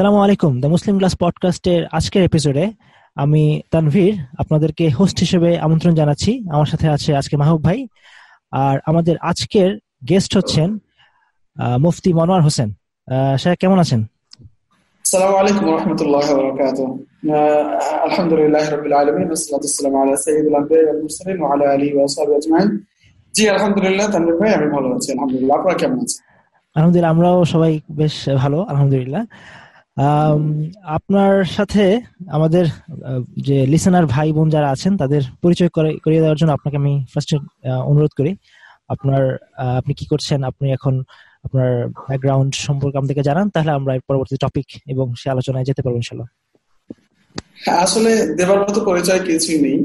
আসসালামু আলাইকুম। The Muslim class পডকাস্টের আজকের এপিসোডে আমি তানভীর আপনাদেরকে হোস্ট হিসেবে আমন্ত্রণ জানাচ্ছি। আমার সাথে আছে আজকে মাহবুব ভাই। আর আমাদের আজকের গেস্ট হচ্ছেন মুফতি মনোয়ার হোসেন। স্যার কেমন আছেন? আসসালামু আলাইকুম রাহমাতুল্লাহ ওয়া বারাকাতুহু আলহামদুলিল্লাহ রাব্বিল আলামিন ওয়াসসালাতু আলা সাইয়্যিদুল আম্বিয়া ওয়াল মুরসালিন ওয়া আলা আলিহি ওয়া সাহবিহি আজমাইন। জি আলহামদুলিল্লাহ তানভীর ভাই আমি ভালো আছি আলহামদুলিল্লাহ। আপনারা কেমন আছেন? আলহামদুলিল্লাহ আমরাও সবাই বেশ ভালো আলহামদুলিল্লাহ। আপনার সাথে আমাদের যে লিসেনার ভাই বোন যারা আছেন, তাদের পরিচয় করিয়ে দেওয়ার জন্য আপনাকে আমি ফার্স্ট অনুরোধ করি। আপনার আপনি কি করছেন, আপনি এখন আপনার ব্যাকগ্রাউন্ড সম্পর্কে আমাদেরকে জানান, তাহলে আমরা পরবর্তী টপিক এবং সে আলোচনায় যেতে পারব ইনশাল্লাহ আসলে দেবার মতো পরিচয় কিছুই নেই।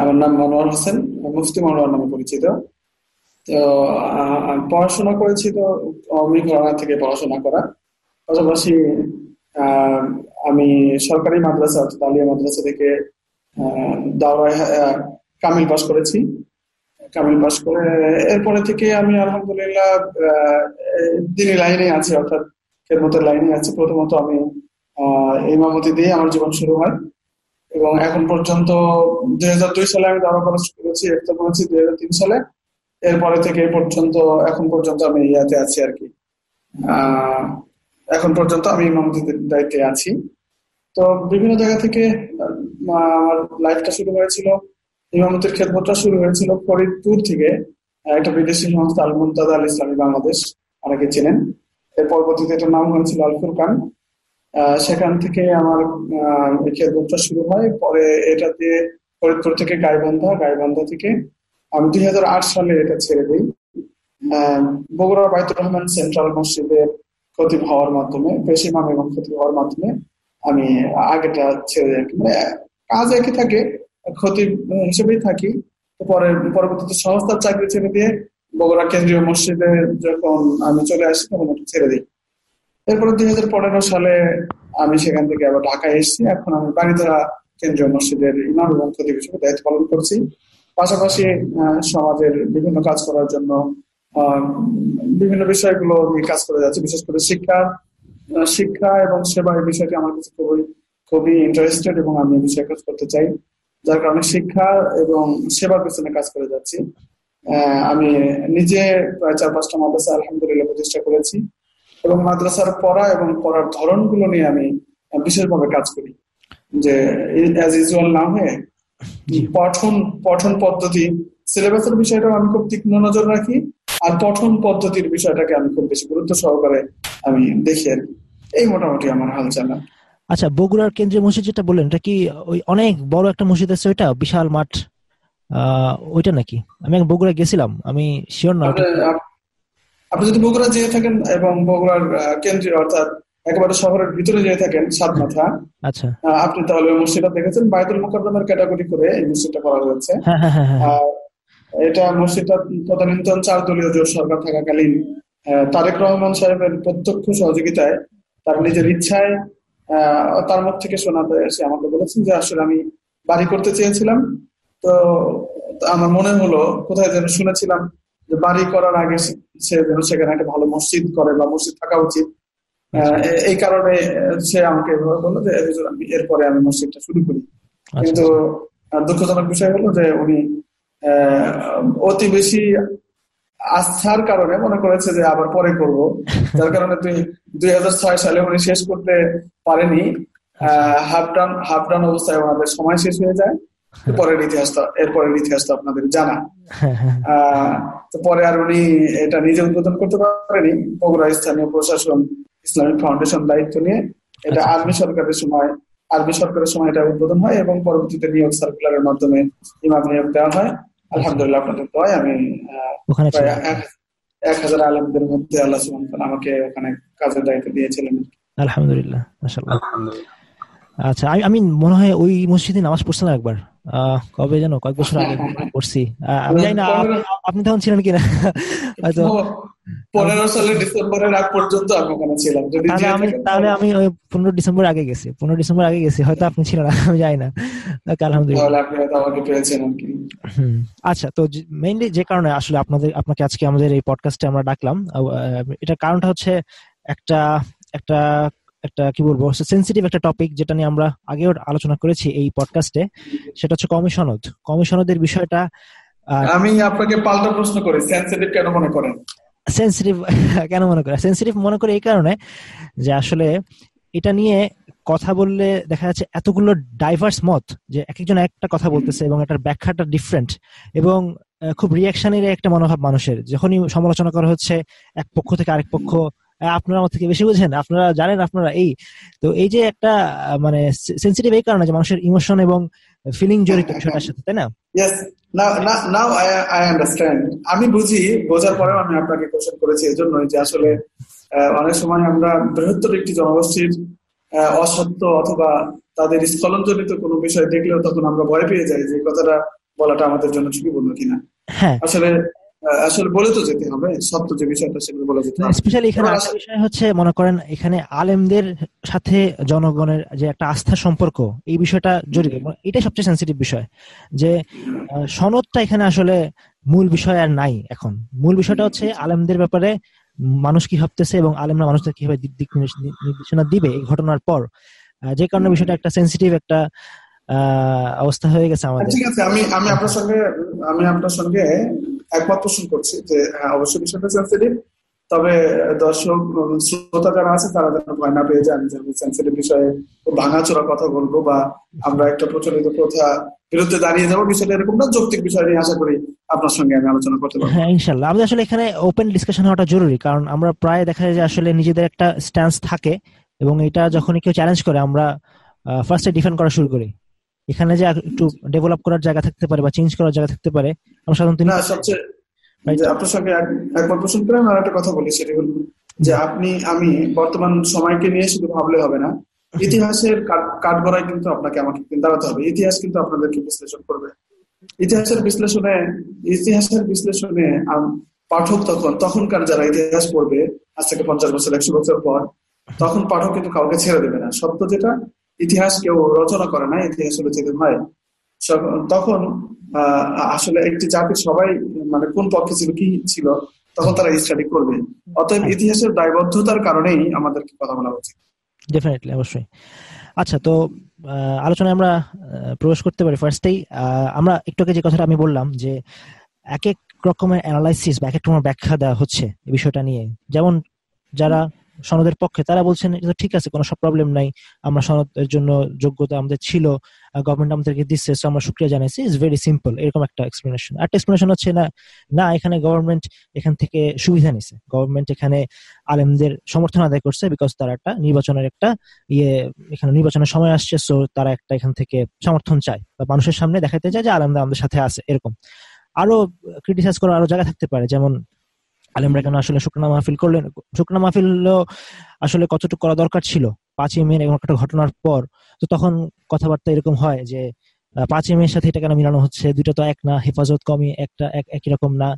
আমার নাম মনোয়ার হোসেন, মুফতি মনোয়ার নামে পরিচিত। তো পড়াশোনা করেছি তো অমি ঘরানা থেকে পড়াশোনা করা। পাশাপাশি আমি সরকারি মাদ্রাসা অর্থাৎ আলিয়া মাদ্রাসা থেকে দাওরায় কামিল পাশ করেছি। কামিল পাশ করে এরপরে থেকে আমি আলহামদুলিল্লাহ দিনী লাইনে আছি, অর্থাৎ খেদমতের লাইনে আছি। প্রথমত আমি ইমামতি দিয়ে আমার জীবন শুরু হয়। এবং এখন পর্যন্ত দুই হাজার দুই সালে আমি দাওয়া করা শুরু করেছি একটা করেছি দুই সালে। এরপরে থেকে পর্যন্ত, এখন পর্যন্ত আমি ইয়াতে আছি আর কি। এখন পর্যন্ত আমি ইমামতির দায়িত্বে আছি। তো বিভিন্ন জায়গা থেকে আমার লাইফটা শুরু হয়েছিল, ইমামতির খেদমতটা শুরু হয়েছিল ফরিদপুর থেকে একটা বিদেশি সংস্থা আল মুমতাদ আল ইসলামী বাংলাদেশ, অনেকে চেনেন। এর পরবর্তীতে এটার নাম হয়েছিল আল ফুরকান। সেখান থেকে আমার খেদমতটা শুরু হয়। পরে এটাতে ফরিদপুর থেকে গাইবান্ধা গাইবান্ধা থেকে আমি দুই হাজার আট সালে এটা ছেড়ে দিই। বগুড়া বাইতুর রহমান সেন্ট্রাল মসজিদের ক্ষতি হওয়ার মাধ্যমে, বেশি মাম এবং ক্ষতি হওয়ার মাধ্যমে আমি আগেটা ছেড়ে যাই মানে কাজ একই থাকে, ক্ষতি হিসেবেই থাকি। পরে, পরবর্তীতে সংস্থার চাকরি ছেড়ে দিয়ে বগুড়া কেন্দ্রীয় মসজিদে যখন আমি চলে আসি, তখন ওটা ছেড়ে দিই। এরপরে দুই হাজার পনেরো সালে আমি সেখান থেকে আবার ঢাকায় এসেছি। এখন আমি বাড়িধারা কেন্দ্রীয় মসজিদের ইমাম এবং খতিব হিসেবে দায়িত্ব পালন করছি। পাশাপাশি সমাজের বিভিন্ন কাজ করার জন্য বিভিন্ন বিষয়গুলো নিয়ে কাজ করে যাচ্ছে বিশেষ করে শিক্ষা শিক্ষা এবং সেবা এই বিষয়টি আমার কাছে খুবই খুবই ইন্টারেস্টেড এবং আমি এই বিষয়ে কাজ করতে চাই। যার কারণে শিক্ষা এবং সেবার পেছনে কাজ করে যাচ্ছি। আমি নিজে প্রায় চার পাঁচটা মাদ্রাসা আলহামদুলিল্লাহ প্রতিষ্ঠা করেছি এবং মাদ্রাসার পড়া এবং পড়ার ধরনগুলো নিয়ে আমি বিশেষভাবে কাজ করি। যে অ্যাজ ইউজুয়াল না হয়ে পঠন পঠন পদ্ধতি সিলেবাসের বিষয়টাও আমি খুব তীক্ষ্ণ নজর রাখি। আর পঠন পদ্ধতির বিষয়টাকে আমি খুব বেশি গুরুত্ব সহকারে আমি দেখি আর এই মোটামুটি আমার হাল চালা। আচ্ছা বগুড়ার কেন্দ্রীয় মসজিদ যেটা বললেন এটা কি ওই অনেক বড় একটা মসজিদ আছে ওইটা? বিশাল মাঠ ওইটা নাকি? আমি বগুড়া গেছিলাম আমি শিওর না আপনি যদি বগুড়া যেয়ে থাকেন এবং বগুড়ার কেন্দ্রীয় অর্থাৎ একেবারে শহরের ভিতরে যেয়ে থাকেন সাত মাথা আচ্ছা আপনি তাহলে মসজিদটা দেখেছেন? বাইতুল মোকাদ্দমের ক্যাটাগরি করে এই মসজিদটা করা হয়েছে। হ্যাঁ, হ্যাঁ, হ্যাঁ, এটা মসজিদটা তদানীন্তন চার দলীয় জোট সরকার থাকাকালীন তারেক রহমান সাহেবের প্রত্যক্ষ সহযোগিতায় তার নিজের ইচ্ছায় তার মুখ থেকে শোনাতে এসে আমাকে বলেছেন যে আসলে আমি বাড়ি করতে চেয়েছিলাম। তো আমার মনে হলো কোথায় যেন শুনেছিলাম যে বাড়ি করার আগে সে যেন সেখানে একটা ভালো মসজিদ করে বা মসজিদ থাকা উচিত। এই কারণে সে আমাকে এভাবে বলল যে এরপরে আমি মসজিদটা শুরু করি। আচ্ছা, কিন্তু আচ্ছা। দুঃখজনক বিষয় হলো যে উনি অতি বেশি আস্থার কারণে মনে করেছে যে আবার পরে করব। যার কারণে তুই দুই হাজার সালে উনি শেষ করতে পারেনি। হাফ ডান হাফ ডান অবস্থায় ওনাদের সময় শেষ হয়ে যায়। পরের ইতিহাসটা এরপরের ইতিহাসটা আপনাদের জানা। তো পরে আর উনি এটা নিজে উদ্বোধন করতে পারেনি। বগুড়া স্থানীয় প্রশাসন ইসলামিক ফাউন্ডেশন দায়িত্ব নিয়ে। এটা আচ্ছা। আর্মি সরকারের সময় আর্মি সরকারের সময় এটা উদ্বোধন হয় এবং পরবর্তীতে নিয়োগ সার্কুলারের মাধ্যমে ইমাম নিয়োগ দেওয়া হয়। আলহামদুলিল্লাহ আপনাদের দয় আমি এক হাজার আলমদের মধ্যে আল্লাহ আমাকে ওখানে কাজের দায়িত্ব দিয়েছিলেন। আলহামদুলিল্লাহ। আচ্ছা আমি আমি মনে হয় ওই মসজিদে নামাজ পড়ছিলাম একবার। কবে যেন? কয়েক বছর আগে পড়ছি আমি জানি না আপনি তখন ছিলেন কিনা? হয়তো। পনেরো সালের ডিসেম্বরের আগ পর্যন্ত আমি ওখানে ছিলাম তাহলে আমি তাহলে আমি ওই পনেরো ডিসেম্বর আগে গেছি। পনেরো ডিসেম্বর আগে গেছি হয়তো আপনি ছিলেন আমি জানি না। আচ্ছা তো মেইনলি যে কারণে আসলে আপনাদের আপনাকে আজকে আমাদের এই পডকাস্টে আমরা ডাকলাম এটার কারণটা হচ্ছে একটা একটা একটা কি বলব সেন্সিটিভ একটা টপিক যেটা নিয়ে আমরা আগেও আলোচনা করেছি এই পডকাস্টে সেটা হচ্ছে কমিশনদ কমিশনদের বিষয়টা আমি আপনাকে পাল্টা প্রশ্ন করি সেন্সিটিভ কেন মনে করেন? সেন্সিটিভ কেন মনে করে সেন্সিটিভ মনে করে এই কারণে যে আসলে এটা নিয়ে কথা বললে দেখা যাচ্ছে এতগুলো ডাইভার্স মত যে এক একজন একটা কথা বলতেছে এবং এটার ব্যাখ্যাটা ডিফারেন্ট এবং খুব রিয়াকশনের একটা মনোভাব মানুষের। যখনই সমালোচনা করা হচ্ছে এক পক্ষ থেকে আরেক পক্ষ আপনারা আমার থেকে বেশি বুঝেন আপনারা জানেন আপনারা এই তো এই যে একটা মানে সেন্সিটিভ এই কারণে যে মানুষের ইমোশন এবং ফিলিং জড়িত বিষয়টার সাথে তাই না? আমি বুঝি বোঝার পরেও আমি আপনাকে কোশ্চেন করেছি এই জন্যই যে আসলে অনেক সময় আমরা বৃহত্তর একটি জনগোষ্ঠীর অসত্য অথবা তাদের স্খলনজনিত কোনো বিষয় দেখলেও তখন আমরা ভয় পেয়ে যাই যে কথাটা বলাটা আমাদের জন্য ঝুঁকিপূর্ণ কিনা। হ্যাঁ। আসলে আসলে বলে তো যেতে হবে সত্য যে বিষয়টা সেগুলো বলে যেতে হবে। স্পেশালি এখানে একটা বিষয় হচ্ছে মনে করেন এখানে আলেমদের সাথে জনগণের যে একটা আস্থা সম্পর্ক এই বিষয়টা জড়িত এটাই সবচেয়ে সেন্সিটিভ বিষয় যে সনদটা এখানে আসলে মূল বিষয় আর নাই এখন। মূল বিষয়টা হচ্ছে আলেমদের ব্যাপারে মানুষ কি ভাবতেছে এবং আলেমরা মানুষদের কীভাবে দিক নির্দেশনা দিবে এই ঘটনার পর। যে কারণে বিষয়টা একটা সেন্সিটিভ একটা অবস্থা হয়ে গেছে আমাদের। ঠিক আছে আমি আমি আপনার সঙ্গে আমি আপনার সঙ্গে একমত পোষণ করছি যে হ্যাঁ অবশ্যই বিষয়টা সেন্সিটিভ তবে দর্শক শ্রোতা যারা আছে, তারা যেন ভয় না পেয়ে যান যে আমি সেন্সিটিভ বিষয়ে ভাঙাচোরা কথা বলব বা আমরা একটা প্রচলিত প্রথা বিরুদ্ধে দাঁড়িয়ে যাব। বিষয়টা এরকম না, যৌক্তিক বিষয় নিয়ে আশা করি আপনার সঙ্গে আমি আলোচনা করতে পারব। হ্যাঁ ইনশাল্লাহ আমাদের আসলে এখানে ওপেন ডিসকাশন হওয়াটা জরুরি, কারণ আমরা প্রায় দেখা যায় যে আসলে নিজেদের একটা স্ট্যান্স থাকে এবং এটা যখনই কেউ চ্যালেঞ্জ করে, আমরা ফার্স্টে ডিফেন্ড করা শুরু করি। এখানে যে একটু ডেভেলপ করার জায়গা থাকতে পারে বা চেঞ্জ করার জায়গা থাকতে পারে আমরা সাধারণত সবচেয়ে আপনার সঙ্গে একবার প্রশ্ন করে আমি একটা কথা বলি সেটা হল যে আপনি আমি বর্তমান সময়কে নিয়ে শুধু ভাবলে হবে না ইতিহাসের কাঠ গড়ায় কিন্তু আপনাকে আমাকে দাঁড়াতে হবে। ইতিহাস কিন্তু আপনাদেরকে বিশ্লেষণ করবে। ইতিহাসের বিশ্লেষণে ইতিহাসের বিশ্লেষণে পাঠক তখন তখনকার যারা ইতিহাস পড়বে আজ থেকে পঞ্চাশ বছর একশো বছর পর তখন পাঠক কিন্তু কাউকে ছেড়ে দেবে না। সত্য যেটা ইতিহাস কেউ রচনা করে না ইতিহাস যেতে হয় তখন আসলে একটি জাতির সবাই মানে কোন পক্ষে ছিল কি ছিল তখন তারা স্টাডি করবে। অতএব ইতিহাসের দায়বদ্ধতার কারণেই আমাদেরকে কথা বলা উচিত। ডেফিনেটলি অবশ্যই। আচ্ছা তো আলোচনায় আমরা প্রবেশ করতে পারি ফার্স্টেই আমরা একটু আগে যে কথাটা আমি বললাম যে এক এক রকমের অ্যানালাইসিস বা এক এক রকমের ব্যাখ্যা দেওয়া হচ্ছে এই বিষয়টা নিয়ে। যেমন যারা সনদের পক্ষে। তারা বলছেন ঠিক আছে, কোনো সব প্রবলেম নাই। আমরা সনদের জন্য যোগ্যতা আমাদের ছিল গভর্নমেন্ট আমাদেরকে দিচ্ছে সো আমরা শুক্রিয়া জানাইছি। ইজ ভেরি সিম্পল এরকম একটা এক্সপ্লেনেশন একটা এক্সপ্লেনেশন হচ্ছে, না না, এখানে গভর্নমেন্ট এখান থেকে সুবিধা নিছে। গভর্নমেন্ট এখানে আলেমদের সমর্থন আদায় করছে বিকজ তারা একটা নির্বাচনের একটা ইয়ে এখানে নির্বাচনের সময় আসছে সো তারা একটা এখান থেকে সমর্থন চায় বা মানুষের সামনে দেখাতে চায় যে আলেমরা আমাদের সাথে আছে, এরকম। আরও ক্রিটিসাইজ করার আরও জায়গা থাকতে পারে, যেমন আলেমরা কেন আসলে শুকনা মাহফিল করলেন? শুকনা মাহফিল আসলে কতটুকু করা দরকার ছিল? পাঁচই মে এরকম একটা ঘটনার পর। তো তখন কথাবার্তা এরকম হয় যে পাঁচই মেয়ের সাথে এটা কেন মিলানো হচ্ছে? দুইটা তো এক না, হেফাজত কমই, একটা একই রকম না।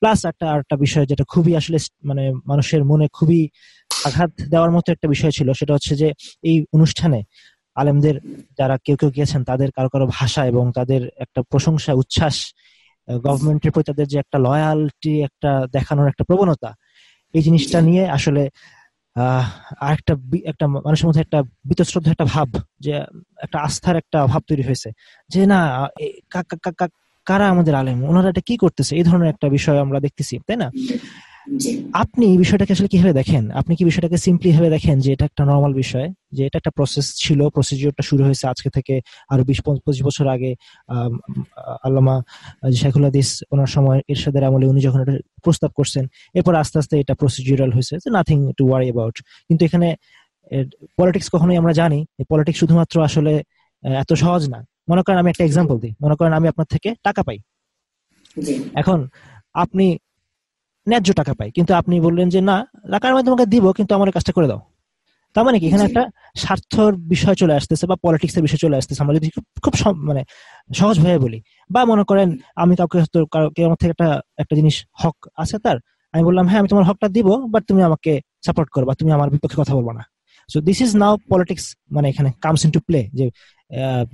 প্লাস একটা, আরেকটা বিষয় যেটা খুবই আসলে মানে মানুষের মনে খুবই আঘাত দেওয়ার মতো একটা বিষয় ছিল, সেটা হচ্ছে যে, এই অনুষ্ঠানে আলেমদের যারা কেউ কেউ গিয়েছেন, তাদের কারও কারও ভাষা এবং তাদের একটা প্রশংসা, উচ্ছ্বাস গভর্নমেন্টের প্রতি তাদের যে একটা লয়ালটি একটা দেখানোর একটা প্রবণতা এই জিনিসটা নিয়ে আসলে আহ একটা একটা মানুষের মধ্যে একটা বিতশ্রদ্ধ একটা ভাব যে একটা আস্থার একটা ভাব তৈরি হয়েছে। যে না কারা আমাদের আলেম? ওনারা এটা কি করতেছে? এই ধরনের একটা বিষয় আমরা দেখতেছি তাই না? আপনি এই বিষয়টাকে আসলে কীভাবে দেখেন? আপনি কি বিষয়টাকে সিম্পলি ভাবে দেখেন যে এটা একটা নর্মাল বিষয়? যে এটা একটা প্রসেস ছিল প্রসিজিওরটা শুরু হয়েছে আজকে থেকে আরও বিশ পঁচিশ বছর আগে আল্লামা শেখুল হাদিস ওনার সময় এরশাদের আমলে উনি যখন এটা প্রস্তাব করছেন এরপর আস্তে আস্তে এটা প্রসিজিউরাল হয়েছে। নাথিং টু ওয়ারি অ্যাবাউট কিন্তু এখানে পলিটিক্স কখনোই আমরা জানি পলিটিক্স শুধুমাত্র আসলে এত সহজ না। মনে করেন আমি একটা এক্সাম্পল দিই। মনে করেন আমি আপনার থেকে টাকা পাই। এখন আপনি ন্যায্য টাকা পাই। কিন্তু আপনি বললেন যে না টাকার আমি তোমাকে দিব কিন্তু আমার কাজটা করে দাও। তার মানে কি? এখানে একটা স্বার্থর বিষয় চলে আসতেছে বা পলিটিক্স এর বিষয় চলে আসতেছে। আমরা যদি খুব মানে সহজ ভাবে বলি বা মনে করেন আমি কাউকে কেউ আমার থেকে একটা একটা জিনিস হক আছে তার আমি বললাম হ্যাঁ আমি তোমার হকটা দিব বাট তুমি আমাকে সাপোর্ট করো বা তুমি আমার বিপক্ষে কথা বলব না। So this is now politics মানে এখানে কামস ইন টু প্লে যে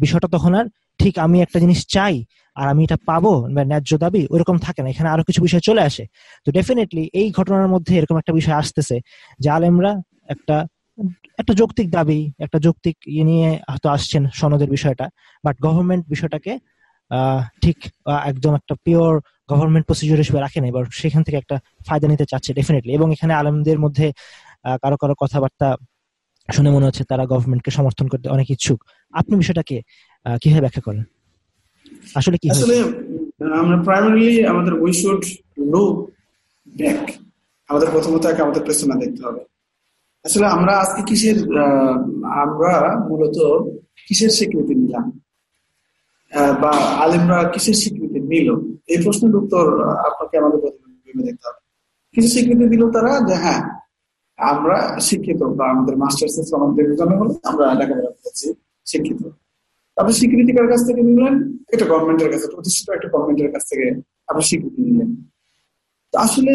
বিষয়টা তখন আর ঠিক আমি একটা জিনিস চাই আর আমি এটা পাবো বা ন্যায্য দাবি ওরকম থাকে না। এখানে আরও কিছু বিষয় চলে আসে। তো ডেফিনেটলি এই ঘটনার মধ্যে এরকম একটা বিষয় আসতেছে যে আলেমরা একটা একটা যৌক্তিক দাবি, একটা যৌক্তিক ইয়ে নিয়ে হয়তো আসছেন সনদের বিষয়টা বাট গভর্নমেন্ট বিষয়টাকে ঠিক একদম একটা পিওর গভর্নমেন্ট প্রসিডিউর হিসেবে রাখেন এবার সেখান থেকে একটা ফায়দা নিতে চাচ্ছে ডেফিনেটলি এবং এখানে আলেমদের মধ্যে কারও কারও কথাবার্তা শুনে মনে হচ্ছে তারা গভর্নমেন্টকে সমর্থন করতে অনেক ইচ্ছুক। আপনি বিষয়টাকে কীভাবে ব্যাখ্যা করেন? আসলে কি আসলে আমরা প্রাইমারিলি আমাদের উই শুড লুক ব্যাক আমাদের প্রথমত আগে আমাদের পেছনে দেখতে হবে। আসলে আমরা আজকে কিসের আমরা মূলত কিসের স্বীকৃতি নিলাম? বা আলিমরা কিসের স্বীকৃতি নিল? এই প্রশ্নের উত্তর আপনাকে আমাদের ভেবে দেখতে হবে। কিছু স্বীকৃতি দিল তারা? যে হ্যাঁ আমরা শিক্ষিত বা আমাদের মাস্টার্স আমাদের জন্য হলে আমরা লেখাপড়া করেছি শিক্ষিত। আপনি স্বীকৃতি কার কাছ থেকে নিলেন? এটা গভর্নমেন্টের কাছে, প্রতিষ্ঠিত একটা গভর্নমেন্টের কাছ থেকে আপনি স্বীকৃতি নিলেন। আসলে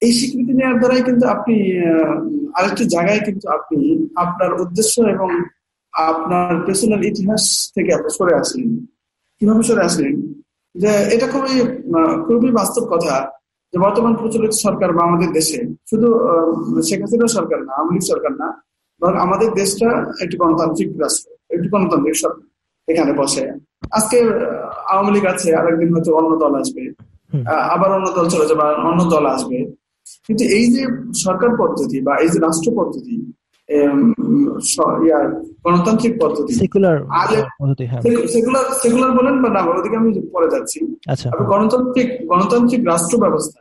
এই স্বীকৃতি নেওয়ার দ্বারাই কিন্তু আপনি আরেকটি জায়গায় কিন্তু আপনি আপনার উদ্দেশ্য এবং আপনার পেছনের ইতিহাস থেকে আপনি সরে আসলেন। কীভাবে সরে আসলেন? যে এটা খুবই খুবই বাস্তব কথা যে বর্তমান প্রচলিত সরকার বা আমাদের দেশে শুধু শেখ হাসিনা সরকার না, আওয়ামী লীগ সরকার না, বরং আমাদের দেশটা একটি গণতান্ত্রিক রাষ্ট্র, একটি গণতান্ত্রিক সরকার। এখানে বসে। আজকে আওয়ামী লীগ আছে আরেকদিন হয়তো অন্য দল আসবে। আবার অন্য দল চলে যাবে অন্য দল আসবে। কিন্তু এই যে সরকার পদ্ধতি বা এই যে রাষ্ট্র পদ্ধতি গণতান্ত্রিক পদ্ধতি সেকুলার সেকুলার বলেন বা না ওদিকে আমি পরে যাচ্ছি। আচ্ছা। গণতান্ত্রিক গণতান্ত্রিক রাষ্ট্র ব্যবস্থা।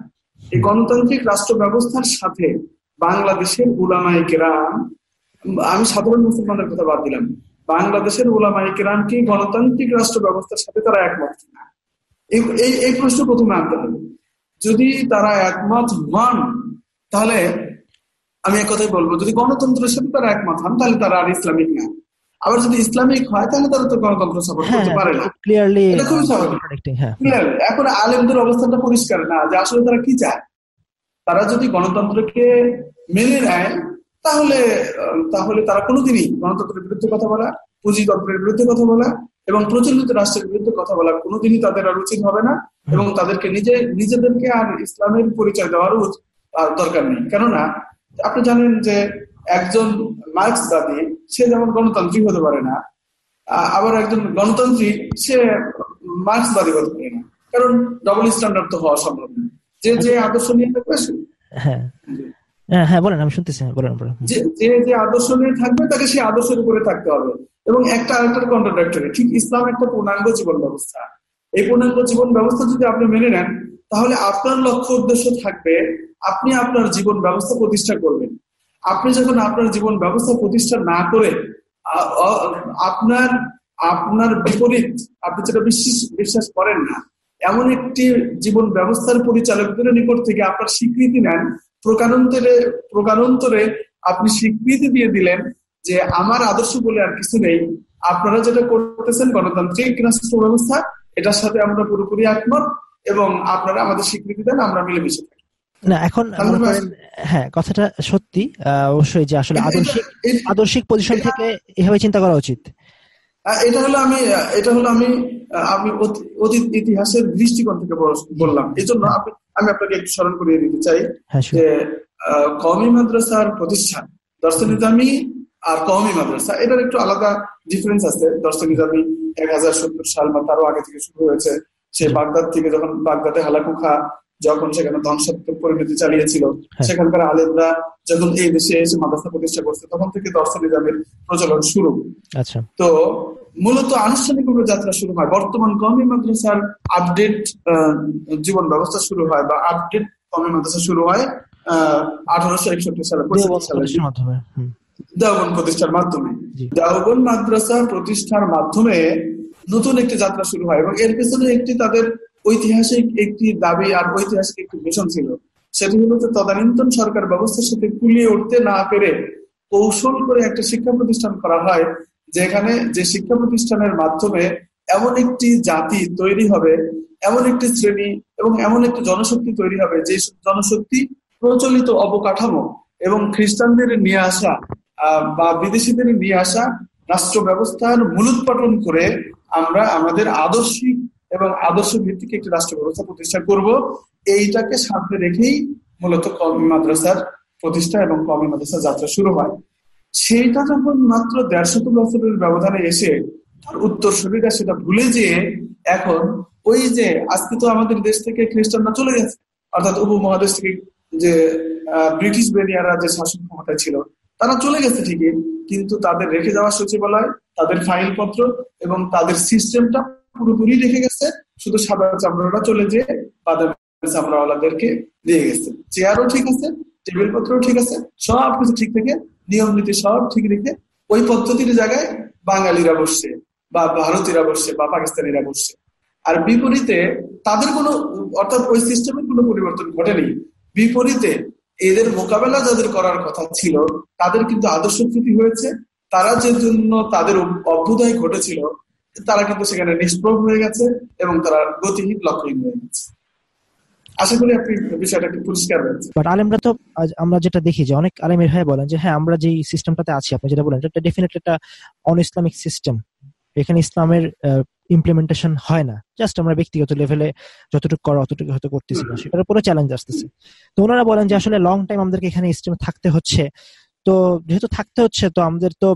এই গণতান্ত্রিক রাষ্ট্র ব্যবস্থার সাথে বাংলাদেশের উলামাই কেরাম আমি সাধারণ মুসলমানের কথা বাদ দিলাম। বাংলাদেশের উলামাই কেরাম কি গণতান্ত্রিক রাষ্ট্র ব্যবস্থার সাথে তারা একমত কিনা? এই এই প্রশ্ন প্রথমে আনতে হবে। যদি তারা একমত হন তাহলে আমি এক কথাই বলব যদি গণতন্ত্রের সাথে তারা একমত হন তাহলে তারা আর ইসলামিক না। আবার যদি ইসলামিক হয় তাহলে তারা তো গণতন্ত্র সাপোর্ট হ্যাঁ, করতে পারে না। ক্লিয়ারলি। এখন আলেমদের অবস্থানটা পরিষ্কার না যে আসলে তারা কি চায়? তারা যদি গণতন্ত্রকে মেনে নেয় তাহলে তাহলে তারা কোনোদিনই গণতন্ত্রের বিরুদ্ধে কথা বলা পুঁজিতন্ত্রের বিরুদ্ধে কথা বলা এবং প্রচলিত রাষ্ট্রের বিরুদ্ধে কথা বলা কোনোদিনই তাদের আর উচিত হবে না এবং তাদেরকে নিজে নিজেদেরকে আর ইসলামের পরিচয় দেওয়ারও দরকার নেই। কেননা আপনি জানেন যে একজন মার্ক্সবাদী সে যেমন গণতান্ত্রিক হতে পারে না আবার একজন গণতান্ত্রিক সে মার্ক্সবাদী হতে পারে না। কারণ ডবল স্ট্যান্ডার্ড তো হওয়া সম্ভব না। যে যে আদর্শ নিয়ে থাকবে হ্যাঁ। হ্যাঁ বলেন আমি শুনতেছি হ্যাঁ, বলেন বলেন। যে যে আদর্শ নিয়ে থাকবে তাকে সেই আদর্শের উপরে থাকতে হবে। এবং একটা আরেকটার কন্ট্রাডাক্টরি ঠিক ইসলাম একটা পূর্ণাঙ্গ জীবন ব্যবস্থা। এই পূর্ণাঙ্গ জীবন ব্যবস্থা যদি আপনি মেনে নেন তাহলে আপনার লক্ষ্য উদ্দেশ্য থাকবে আপনি আপনার জীবন ব্যবস্থা প্রতিষ্ঠা করবেন। আপনি যখন আপনার জীবন ব্যবস্থা প্রতিষ্ঠা না করে আপনার আপনার বিপরীত আপনি যেটা বিশ্বাস বিশ্বাস করেন না এমন একটি জীবন ব্যবস্থার পরিচালকদের নিকট থেকে আপনার স্বীকৃতি নেন। প্রকারান্তরে প্রকারান্তরে আপনি স্বীকৃতি দিয়ে দিলেন যে আমার আদর্শ বলে আর কিছু নেই। আপনারা যেটা করতেছেন গণতান্ত্রিক রাষ্ট্র ব্যবস্থা এটার সাথে আমরা পুরোপুরি একমত এবং আপনারা আমাদের স্বীকৃতি দেন আমরা মিলেমিশে থাকি। না এখন হ্যাঁ কথাটা সত্যি অবশ্যই যে আসলে আদর্শিক আদর্শিক পজিশন থেকে এভাবে চিন্তা করা উচিত। এটা হলো আমি এটা হলো আমি আমি অতীত ইতিহাসের দৃষ্টিকোণ থেকে বললাম। এই জন্য আমি আপনাকে একটু স্মরণ করিয়ে দিতে চাই হ্যাঁ, যে কমি মাদ্রাসার প্রতিষ্ঠান দর্শন আর কমি মাদ্রাসা এটার একটু আলাদা ডিফারেন্স আছে। দর্শন নিজামি এক হাজার সত্তর সাল বা তারও আগে থেকে শুরু হয়েছে। সে বাগদাদ থেকে যখন বাগদাদে হালাকুখা যখন সেখানে ধ্বংসাত্মক পরিণতি চালিয়েছিল হ্যাঁ। সেখানকার আলেমরা যখন এই দেশে এসে মাদ্রাসা প্রতিষ্ঠা করছে তখন থেকে দর্শন নিজামের প্রচলন শুরু। আচ্ছা। তো মূলত আনুষ্ঠানিকভাবে যাত্রা শুরু হয়। বর্তমান কমি মাদ্রাসার আপডেট জীবন ব্যবস্থা শুরু হয় বা আপডেট কমি মাদ্রাসা শুরু হয় আহ আঠারোশো একষট্টি সালে সালে। দেওবন প্রতিষ্ঠার মাধ্যমে। দেওবন মাদ্রাসা প্রতিষ্ঠার মাধ্যমে নতুন একটি যাত্রা শুরু হয় এবং এর পেছনে একটি তাদের ঐতিহাসিক একটি দাবি আর ঐতিহাসিক একটি মিশন ছিল। সেটি হলো যে তদানীন্তন সরকার ব্যবস্থার সাথে কুলিয়ে উঠতে না পেরে কৌশল করে একটা শিক্ষা প্রতিষ্ঠান করা হয়, যেখানে যে শিক্ষা প্রতিষ্ঠানের মাধ্যমে এমন একটি জাতি তৈরি হবে, এমন একটি শ্রেণি এবং এমন একটি জনশক্তি তৈরি হবে, যে জনশক্তি প্রচলিত অবকাঠামো এবং খ্রিস্টানদের নিয়ে আসা বা বিদেশিদের নিয়ে আসা রাষ্ট্র ব্যবস্থার মূলোৎপাটন করে আমরা আমাদের আদর্শিক এবং আদর্শ ভিত্তিক একটি রাষ্ট্র ব্যবস্থা প্রতিষ্ঠা করব। এইটাকে সামনে রেখেই মূলত কমি মাদ্রাসার প্রতিষ্ঠা এবং কমি মাদ্রাসার যাত্রা শুরু হয়। সেইটা যখন মাত্র দেড়শত বছরের ব্যবধানে এসে তার উত্তর শরীরা সেটা ভুলে যেয়ে এখন ওই যে আজকে তো আমাদের দেশ থেকে খ্রিস্টানরা চলে গেছে। অর্থাৎ উপমহাদেশ থেকে যে ব্রিটিশ বেনিয়ারা যে শাসন ক্ষমতায় ছিল, তারা চলে গেছে ঠিকই। কিন্তু তাদের রেখে যাওয়া সচিবালয়, তাদের ফাইল পত্র এবং তাদের সিস্টেমটা পুরোপুরি রেখে গেছে, শুধু সাদা চামড়াটা চলে যেয়ে তাদের চামড়াওয়ালাদেরকে দিয়ে গেছে। চেয়ারও ঠিক আছে টেবিল পত্রও ঠিক আছে, সব কিছু ঠিক থেকে, নিয়ম নীতি সব ঠিক রেখে ওই পদ্ধতির জায়গায় বাঙালিরা বসছে, বা ভারতীয়রা বসছে, বা পাকিস্তানিরা বসছে। আর বিপরীতে তাদের কোনো, অর্থাৎ ওই সিস্টেমের কোনো পরিবর্তন ঘটেনি। বিপরীতে এদের মোকাবেলা যাদের করার কথা ছিল, তাদের কিন্তু আদর্শচ্যুতি হয়েছে। তারা যে জন্য তাদের অভ্যুদয় ঘটেছিল তারা কিন্তু সেখানে নিষ্প্রভ হয়ে গেছে এবং তারা গতিহীন লক্ষ্যহীন হয়ে গেছে। তো আমরা যেটা দেখি যে অনেক বলেন যে হ্যাঁ আমরা সিস্টেমটাতে আপনি যেটা বলেন একটা সিস্টেম এখানে ইসলামের ইমপ্লিমেন্টেশন হয় না। জাস্ট আমরা ব্যক্তিগত লেভেলে যতটুকু অতটুকু হয়তো করতেছি না। সেটার উপরে চ্যালেঞ্জ আসতেছে। তো ওনারা বলেন যে, আসলে লং টাইম আমাদেরকে এখানে থাকতে হচ্ছে। তো যেহেতু থাকতে হচ্ছে, তো আমাদের তো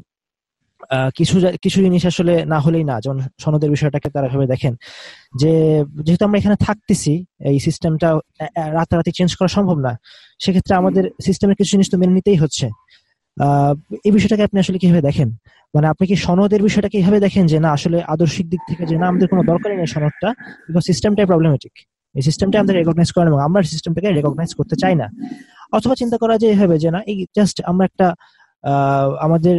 কিছু কিছু জিনিস আসলে না হলেই না, যেমন সনদের বিষয়টাকে তারা ভেবে দেখেন যে, যেহেতু আমরা এখানে থাকতেছি, এই সিস্টেমটা রাতারাতি চেঞ্জ করা সম্ভব না, সেক্ষেত্রে আমাদের সিস্টেমের কিছু জিনিস তো মেনে নিতেই হচ্ছে। এই বিষয়টাকে আপনি আসলে কীভাবে দেখেন? মানে আপনি কি সনদের বিষয়টা কীভাবে দেখেন যে, না, আসলে আদর্শিক দিক থেকে যে, না, আমাদের কোনো দরকারই নেই সনদটা বিকজ সিস্টেমটাই প্রবলেমেটিক এই সিস্টেমটা আমাদের রেকগনাইজ করেন এবং আমরা সিস্টেমটাকে রেকগনাইজ করতে চাই না। অথবা চিন্তা করা যে এভাবে যে, না, এই জাস্ট আমরা একটা আমাদের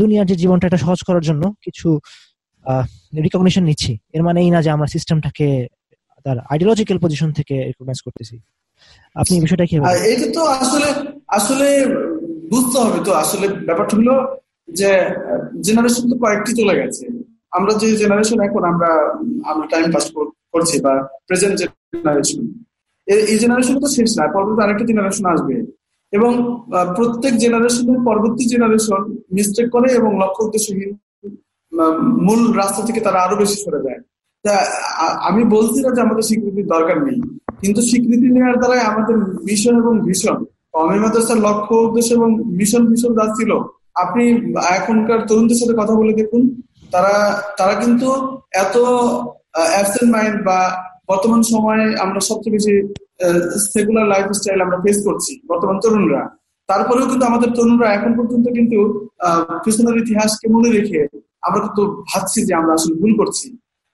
দুনিয়ার যে জীবনটা একটা সহজ করার জন্য কিছু রিকগনিশন নিচ্ছি। এর মানে এই না যে আমরা সিস্টেমটাকে তার আইডিওলজিক্যাল পজিশন থেকে রিকগনাইজ করতেছি। আপনি বিষয়টা কি এটা তো আসলে আসলে বুঝতে হবে তো। আসলে ব্যাপারটা হলো যে জেনারেশন তো কয়েকটি চলে গেছে। আমরা যে জেনারেশন এখন, আমরা আমরা টাইম পাস করছি বা প্রেজেন্ট জেনারেশন এই জেনারেশন তো শেষ না, পরবর্তী আরেকটা জেনারেশন আসবে। এবং প্রত্যেক জেনারেশনের পরবর্তী জেনারেশন মিস্টেক করে এবং লক্ষ্য উদ্দেশ্যহীন মূল রাস্তা থেকে তারা আরও বেশি সরে যায়। তা আমি বলছি না যে আমাদের স্বীকৃতির দরকার নেই, কিন্তু স্বীকৃতি নেওয়ার দ্বারাই আমাদের মিশন এবং ভীষণ অমি মাদ্রাসার লক্ষ্য উদ্দেশ্য এবং মিশন ভীষণ যা ছিল। আপনি এখনকার তরুণদের সাথে কথা বলে দেখুন, তারা তারা কিন্তু এত অ্যাবসেন্ট মাইন্ড বা বর্তমান সময়ে আমরা সবচেয়ে বেশি সেকুলার লাইফ স্টাইল আমরা ফেস করছি, বর্তমান তরুণরা। তারপরেও কিন্তু আমাদের তরুণরা এখন পর্যন্ত কিন্তু পিছনের ইতিহাসকে মনে রেখে আমরা কিন্তু ভাবছি যে আমরা আসলে ভুল করছি।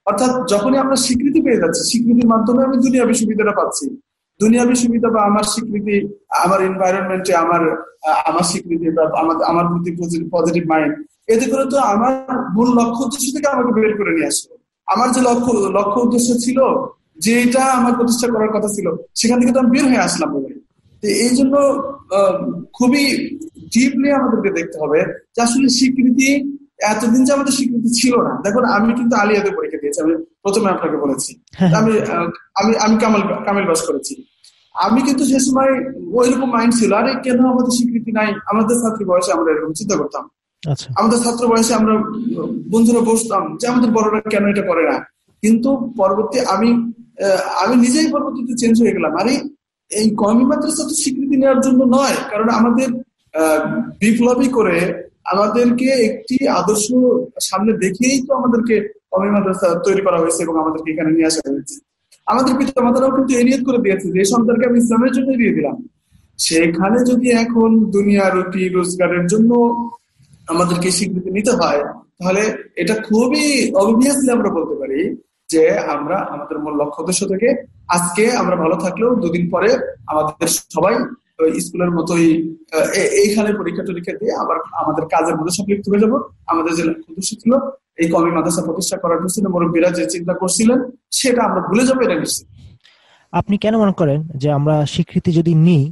অর্থাৎ যখনই আমরা স্বীকৃতি পেয়ে যাচ্ছি, স্বীকৃতির মাধ্যমে আমি দুনিয়া সুবিধাটা পাচ্ছি। দুনিয়াবি সুবিধা বা আমার স্বীকৃতি, আমার এনভায়রনমেন্টে আমার আমার স্বীকৃতি বা আমার প্রতি পজিটিভ মাইন্ড এতে করে তো আমার মূল লক্ষ্য উদ্দেশ্য থেকে আমাকে বের করে নিয়ে আসলো। আমার যে লক্ষ্য লক্ষ্য উদ্দেশ্য ছিল যেটা আমার প্রতিষ্ঠা করার কথা ছিল সেখান থেকে তো আমি বের হয়ে আসলাম বলে। এই জন্য খুবই ডিপলি আমাদেরকে দেখতে হবে যে আসলে স্বীকৃতি এতদিন যে আমাদের স্বীকৃতি ছিল না। দেখুন আমি কিন্তু আলিয়াতে পরীক্ষা দিয়েছি আমি প্রথমে আপনাকে বলেছি। হ্যাঁ। আমি আমি আমি কামাল কামিল বাস করেছি। আমি কিন্তু সে সময় ওই রকম মাইন্ড ছিল আরে কেন আমাদের স্বীকৃতি নাই? আমাদের ছাত্রী বয়সে আমরা এরকম চিন্তা করতাম। আচ্ছা। আমাদের ছাত্র বয়সে আমরা বন্ধুরা বসতাম যে আমাদের বড়রা কেন এটা করে না? কিন্তু পরবর্তী আমি আমি নিজেই পরবর্তীতে চেঞ্জ হয়ে গেলাম। আরে, এই কমি মাদ্রাসা তো স্বীকৃতি নেওয়ার জন্য নয়, কারণ আমাদের বিপ্লবী করে আমাদেরকে একটি আদর্শ সামনে দেখিয়েই তো আমাদেরকে কমি মাদ্রাসা তৈরি করা হয়েছে এবং আমাদেরকে এখানে নিয়ে আসা হয়েছে। আমাদের পিতা মাতারাও কিন্তু এরিয়ত করে দিয়েছে যে সন্তানকে আমি ইসলামের জন্য দিয়ে দিলাম। সেখানে যদি এখন দুনিয়া, রুটি, রোজগারের জন্য আমাদেরকে স্বীকৃতি নিতে হয়, তাহলে এটা খুবই অবভিয়াসলি আমরা বলতে পারি। যে আমরা আমাদের মূল লক্ষ্য উদ্দেশ্য থেকে আজকে আমরা ভালো থাকলেও দুদিন পরে আমাদের সবাই স্কুলের মতোই এইখানে পরীক্ষা টরীক্ষা দিয়ে আবার আমাদের কাজের মধ্যে সম্পৃক্ত হয়ে যাব। আমাদের যে লক্ষ্য উদ্দেশ্য ছিল, এই কমি মাদ্রাসা প্রতিষ্ঠা করার জন্য মুরব্বীরা যে চিন্তা করছিলেন, সেটা আমরা ভুলে যাব এটা নিশ্চিত। আপনি কেন মনে করেন যে আমরা স্বীকৃতি যদি নিই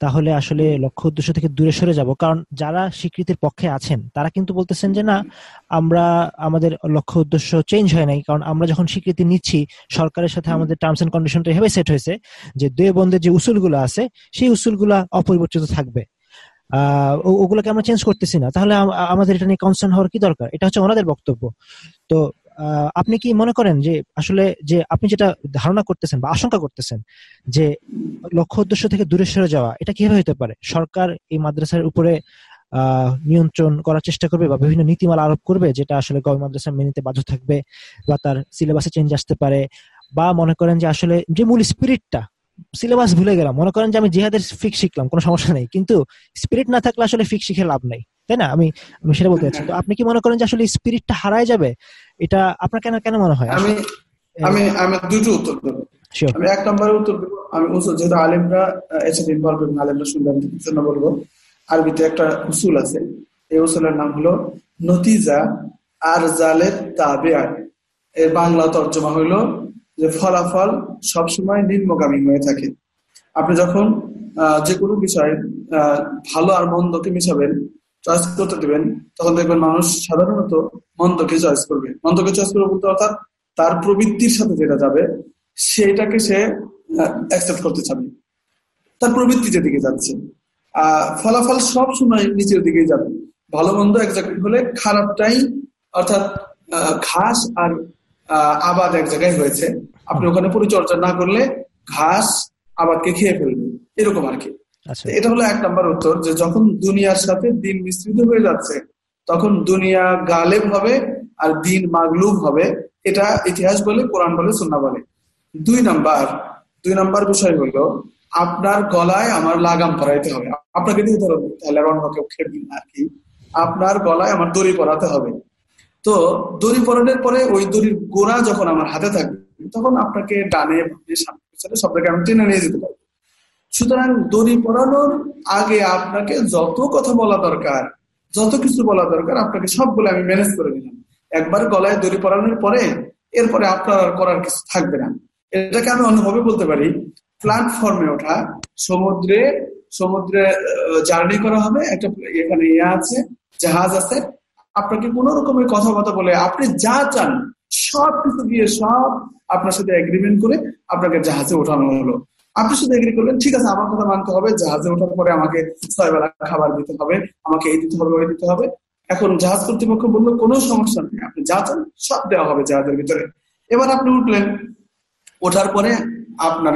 তাহলে আসলে লক্ষ্য উদ্দেশ্য থেকে দূরে সরে যাব। কারণ যারা স্বীকৃতির পক্ষে আছেন তারা কিন্তু বলতেছেন যে না আমরা আমাদের লক্ষ্য উদ্দেশ্য চেঞ্জ হয় নাই। কারণ আমরা যখন স্বীকৃতি নিচ্ছি সরকারের সাথে আমাদের টার্মস এন্ড কন্ডিশনটা এভাবে সেট হয়েছে যে দুয়ে বন্ধের যে উসুলগুলো আছে সেই উসুলগুলা অপরিবর্তিত থাকবে। আহ ওগুলোকে আমরা চেঞ্জ করতেছি না। তাহলে আমাদের এটা নিয়ে কনসার্ন হওয়ার কি দরকার? এটা হচ্ছে ওনাদের বক্তব্য। তো আপনি কি মনে করেন যে আসলে যে আপনি যেটা ধারণা করতেছেন বা আশঙ্কা করতেছেন যে লক্ষ্য উদ্দেশ্য থেকে দূরে সরে যাওয়া, এটা কীভাবে হতে পারে? সরকার এই মাদ্রাসার উপরে নিয়ন্ত্রণ করার চেষ্টা করবে বা বিভিন্ন নীতিমালা আরোপ করবে যেটা আসলে গভর্নমেন্ট মাদ্রাসা মেনে বাধ্য থাকবে বা তার সিলেবাসে চেঞ্জ আসতে পারে বা মনে করেন যে আসলে যে মূল স্পিরিটটা সিলেবাস ভুলে গেলাম, মনে করেন যে আমি জিহাদের ফিক শিখলাম, কোনো সমস্যা নেই, কিন্তু স্পিরিট না থাকলে আসলে ফিক শিখে লাভ নেই, তাই না? আমি আমি সেটা বলতে চাচ্ছি। তো আপনি কি মনে করেন যে আসলে স্পিরিটটা হারায় যাবে? এটা আপনার কেন কেন মনে হয়? আমি আমি আমি দুটো উত্তর দেবো। আমি এক নম্বরে উত্তর দেবো। আমি উসুল যেহেতু আলিমরা এসে ইনভলভ এবং আলিমরা শুনলাম জন্য বলব আরবিতে একটা উসুল আছে। এই উসুলের নাম হলো নতিজা আর জালে তাবে এর বাংলা তর্জমা হইল যে ফলাফল সবসময় নিম্নগামী হয়ে থাকে। আপনি যখন যে কোনো বিষয় ভালো আর মন্দকে মিশাবেন চয়েস করতে দেবেন। তখন দেখবেন মানুষ সাধারণত মন্দকে চয়েস করবে। মন্দকে চয়েস করবে বলতে অর্থাৎ তার প্রবৃত্তির সাথে যেটা যাবে সেটাকে সে অ্যাকসেপ্ট করতে চাবে। তার প্রবৃত্তি যেদিকে যাচ্ছে। আহ ফলাফল সব সময় নিচের দিকে যাবে। ভালো মন্দ এক হলে খারাপটাই অর্থাৎ ঘাস আর আবাদ এক জায়গায় হয়েছে। আপনি ওখানে পরিচর্যা না করলে ঘাস আবাদকে খেয়ে ফেলবে। এরকম আর কি। এটা হলো এক নম্বর উত্তর, যে যখন দুনিয়ার সাথে দিন মিশ্রিত হয়ে যাচ্ছে, তখন দুনিয়া গালেব হবে আর দিন মাগলুব হবে। এটা ইতিহাস বলে, কোরআন বলে সুন্না বলে। দুই নাম্বার দুই নাম্বার বিষয় হলো, আপনার গলায় আমার লাগাম পরাইতে হবে। আপনাকে দিয়ে ধরো তাহলে অন্য কেউ আর কি। আপনার গলায় আমার দড়ি পরাতে হবে। তো দড়ি পরানোর পরে ওই দড়ির গোড়া যখন আমার হাতে থাকবে, তখন আপনাকে ডানে সামনে সব জায়গায় আমি টেনে নিয়ে যেতে পারব। সুতরাং দড়ি পরানোর আগে আপনাকে যত কথা বলা দরকার, যত কিছু বলা দরকার, আপনাকে সবগুলো আমি ম্যানেজ করে দিলাম একবার গলায় দড়ি পরানোর পরে এরপরে আপনার আর করার কিছু থাকবে না। এটাকে আমি অন্যভাবে বলতে পারি প্ল্যাটফর্মে ওঠা, সমুদ্রে সমুদ্রে জার্নি করা হবে, একটা এখানে ইয়ে আছে, জাহাজ আছে, আপনাকে কোন রকমের কথাবার্তা বলে আপনি যা চান সব কিছু দিয়ে সব আপনার সাথে এগ্রিমেন্ট করে আপনাকে জাহাজে ওঠানো হলো। আপনি শুধু এগ্রি করলেন ঠিক আছে আমার কথা মানতে হবে জাহাজে ওঠার পরে আমাকে ছয় বেলা খাবার দিতে হবে আমাকে এই দিতে হবে ওই দিতে হবে। এখন জাহাজ কর্তৃপক্ষ বলল কোনো সমস্যা নেই আপনি যা চান সব দেওয়া হবে জাহাজের ভিতরে। এবার আপনি উঠলেন ওঠার পরে আপনার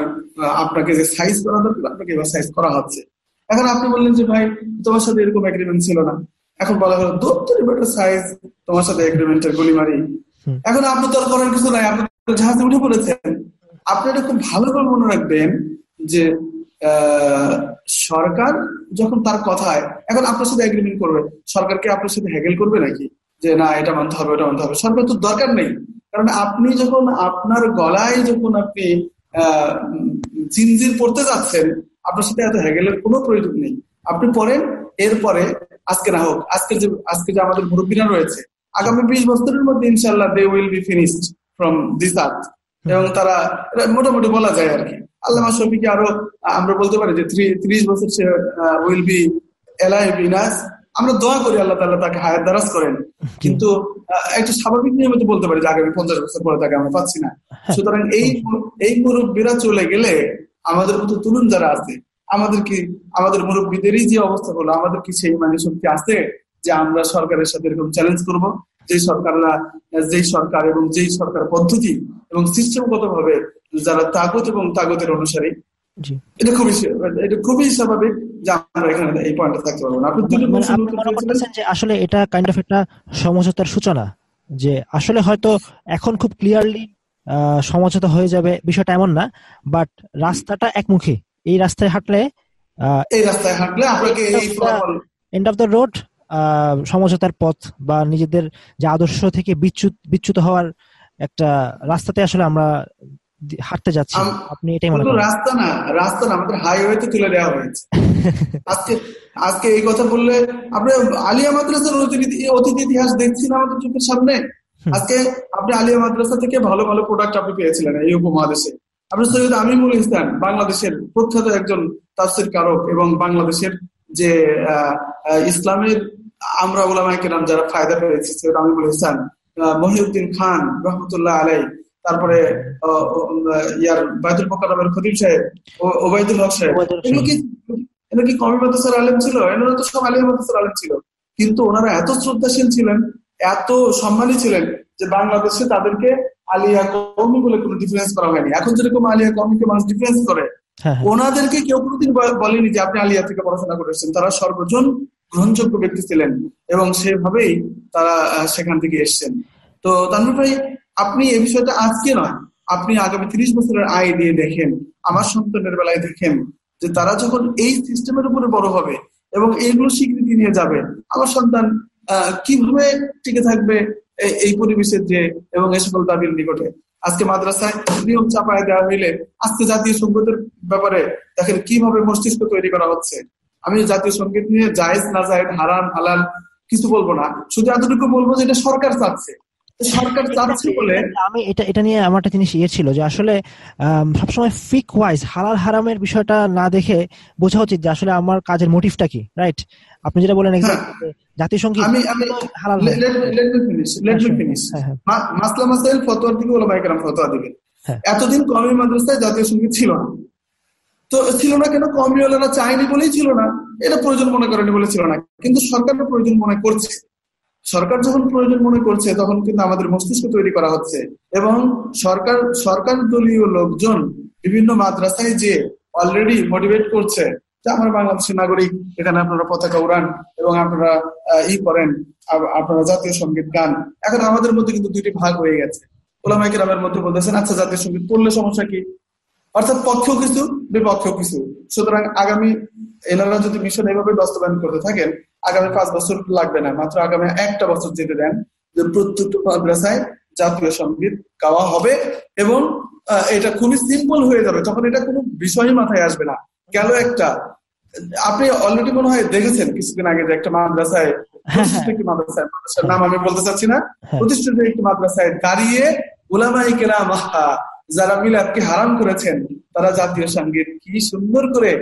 আপনাকে যে সাইজ করা দরকার আপনাকে এবার সাইজ করা হচ্ছে। এখন আপনি বললেন যে ভাই তোমার সাথে এরকম এগ্রিমেন্ট ছিল না। এখন বলা হলো বেটার সাইজ তোমার সাথে এগ্রিমেন্টের গলিমারি এখন আপনি তো করার কিছু নাই আপনি জাহাজে উঠে পড়েছেন। আপনি এটা খুব ভালো করে মনে রাখবেন যে সরকার যখন তার কথায়, এখন আপনার সাথে এগ্রিমেন্ট করবে সরকারকে আপনার সাথে হ্যাগেল করবে নাকি? যে না, এটা মানতে হবে, ওটা মানতে হবে। সরকার তো দরকার নেই। কারণ আপনি যখন আপনার গলায় যখন আপনি জিনজির পড়তে যাচ্ছেন, আপনার সাথে এত হ্যাগেলের কোনো প্রয়োজন নেই। আপনি পড়েন, এরপরে আজকে না হোক, আজকে যে আজকে যে আমাদের মুরব্বীরা রয়েছে, আগামী বিশ বছরের মধ্যে ইনশাল্লাহ they will be finished from this earth এবং তারা মোটামুটি বলা যায় আর কি। আল্লাহ শফিকে আরও আমরা বলতে পারি যে ত্রিশ বছর সে উইল বি এলাইভ ইনাস আমরা দোয়া করি আল্লাহ তাল্লাহ তাকে হায়াত দারাজ করেন। কিন্তু একটা স্বাভাবিক নিয়মে তো বলতে পারি যে আগামী পঞ্চাশ বছর পরে তাকে আমরা পাচ্ছি না। হ্যাঁ। সুতরাং এই এই মুরব্বীরা চলে গেলে আমাদের মতো তরুণ যারা আছে আমাদের কি আমাদের মুরব্বীদেরই যে অবস্থা হলো আমাদের কি সেই মানে শক্তি আছে যে আমরা সরকারের সাথে এরকম চ্যালেঞ্জ করব? যে সরকাররা যেই সরকার এবং যেই সরকার পদ্ধতি এবং সিস্টেমগত ভাবে যারা তাগত এবং তাগতের অনুসারী এটা খুবই এটা খুবই স্বাভাবিক যে আমরা এখানে এই পয়েন্টে থাকতে পারব না। মানে যে আসলে এটা কাইন্ড অফ একটা সমঝোতার সূচনা যে আসলে হয়তো এখন খুব ক্লিয়ারলি সমঝোতা হয়ে যাবে বিষয়টা এমন না বাট রাস্তাটা একমুখী। এই রাস্তায় হাঁটলে এই রাস্তায় হাঁটলে আপনাকে এন্ড অফ দ্য রোড সমঝোতার পথ বা নিজেদের যে আদর্শ থেকে বিচ্যুত বিচ্যুত হওয়ার একটা রাস্তাতে আসলে আমরা হাঁটতে যাচ্ছি। আপনি এটাই মনে করেন। রাস্তা না রাস্তা না আমাদের হাইওয়েতে তুলে দেওয়া হয়েছে। আজকে আজকে এই কথা বললে আপনি আলিয়া মাদ্রাসার অতিথি ইতিহাস দেখছেন আমাদের চোখের সামনে? আজকে আপনি আলিয়া মাদ্রাসা থেকে ভালো ভালো প্রোডাক্ট আপনি পেয়েছিলেন এই উপমহাদেশে। আপনি সৈয়দ আমিমুল ইসলাম বাংলাদেশের প্রখ্যাত একজন তাফসির কারক এবং বাংলাদেশের যে ইসলামের আমরা ওলামায় কেরাম যারা ফায়দা পেয়েছি সৈয়দ আমিমুল ইসলাম মহিউদ্দিন খান রহমতুল্লাহ আলাই তারপরে ইয়ার বাইতুল মোকারমের খতিব সাহেব ওবায়দুল হক সাহেব। এগুলো কি এগুলো কি কমি মাদ্রাসার আলেম ছিল? এনারা তো সব আলিয়া মাদ্রাসার আলেম ছিল। কিন্তু ওনারা এত শ্রদ্ধাশীল ছিলেন এত সম্মানী ছিলেন যে বাংলাদেশে তাদেরকে আলিয়া কমি বলে কোনো ডিফারেন্স করা হয়নি। এখন যেরকম আলিয়া কমিকে মানুষ ডিফারেন্স করে হ্যাঁ, হ্যাঁ। ওনাদেরকে কেউ কোনোদিন বলেনি যে আপনি আলিয়া থেকে পড়াশোনা করেছেন। তারা সর্বজন গ্রহণযোগ্য ব্যক্তি ছিলেন এবং সেভাবেই তারা সেখান থেকে এসছেন। তো তানভীর ভাই, আপনি এই বিষয়টা আজকে নয়, আপনি আগামী তিরিশ বছরের আয় দিয়ে দেখেন, আমার সন্তানের বেলায় দেখেন যে তারা যখন এই সিস্টেমের উপরে বড় হবে এবং এইগুলো স্বীকৃতি নিয়ে যাবে, আমার সন্তান কীভাবে টিকে থাকবে এই পরিবেশের যে এবং এই সকল দাবির নিকটে? আজকে মাদ্রাসায় নিয়ম চাপায় দেওয়া হইলে আজকে জাতীয় সঙ্গীতের ব্যাপারে দেখেন কীভাবে মস্তিষ্ক তৈরি করা হচ্ছে। আমি জাতীয় সংগীত নিয়ে জায়েজ না জায়েজ হারান হালাল কিছু বলব না। শুধু এতটুকু বলব যে এটা সরকার চাচ্ছে। সরকার চাচ্ছে বলে আমি এটা এটা নিয়ে আমার একটা জিনিস ইয়ে ছিল যে আসলে সবসময় ফিক ওয়াইজ হালাল হারামের বিষয়টা না দেখে বোঝা উচিত যে আসলে আমার কাজের মোটিভটা কি রাইট আপনি যেটা বলেন হ্যাঁ। জাতীয় সংগীত আমি আমি হালাল let me finish let me finish মাসলা মাসাইল ফতোয়ার দিকে ওলামা একরাম ফতোয়া দিবেন। হ্যাঁ। এতদিন কমি মাদ্রাসায় জাতীয় সংগীত ছিল না। তো ছিল না কেন? কমিওয়ালারা চায়নি বলেই ছিল না। এটা প্রয়োজন মনে করেনি বলে ছিল না। কিন্তু সরকারের প্রয়োজন মনে করছে। সরকার যখন প্রয়োজন মনে করছে, তখন কিন্তু আমাদের মস্তিষ্ক তৈরি করা হচ্ছে। এবং সরকার সরকার দলীয় লোকজন বিভিন্ন মাদ্রাসায় যে অলরেডি মোটিভেট করছে, যে আমার বাংলাদেশের নাগরিক, এখানে আপনারা পতাকা উড়ান এবং আপনারা ই করেন আপনারা জাতীয় সংগীত গান। এখন আমাদের মধ্যে কিন্তু দুইটি ভাগ হয়ে গেছে। ওলামাইকে রামের মধ্যে বলতেছেন আচ্ছা জাতীয় সংগীত পড়লে সমস্যা কি? অর্থাৎ পক্ষেও কিছু বিপক্ষেও কিছু সুতরাং আগামী এনারা যদি মিশন এভাবে বাস্তবায়ন করতে থাকেন আগামী পাঁচ বছর লাগবে না মাত্র আগামী একটা বছর যেতে দেন যে প্রত্যেকটা মাদ্রাসায় জাতীয় সংগীত গাওয়া হবে এবং এটা খুবই সিম্পল হয়ে যাবে তখন এটা কোনো বিষয়ই মাথায় আসবে না গেল একটা আপনি অলরেডি মনে হয় দেখেছেন কিছুদিন আগে যে একটা মাদ্রাসায়। একটি মাদ্রাসায় মাদ্রাসার নাম আমি বলতে চাচ্ছি না হ্যাঁ। প্রতিষ্ঠিত একটি মাদ্রাসায় দাঁড়িয়ে উলামাই কেরাম যারা মিলাদকে হারাম করেছেন, তারা জাতীয় সংগীত কি সুন্দর করে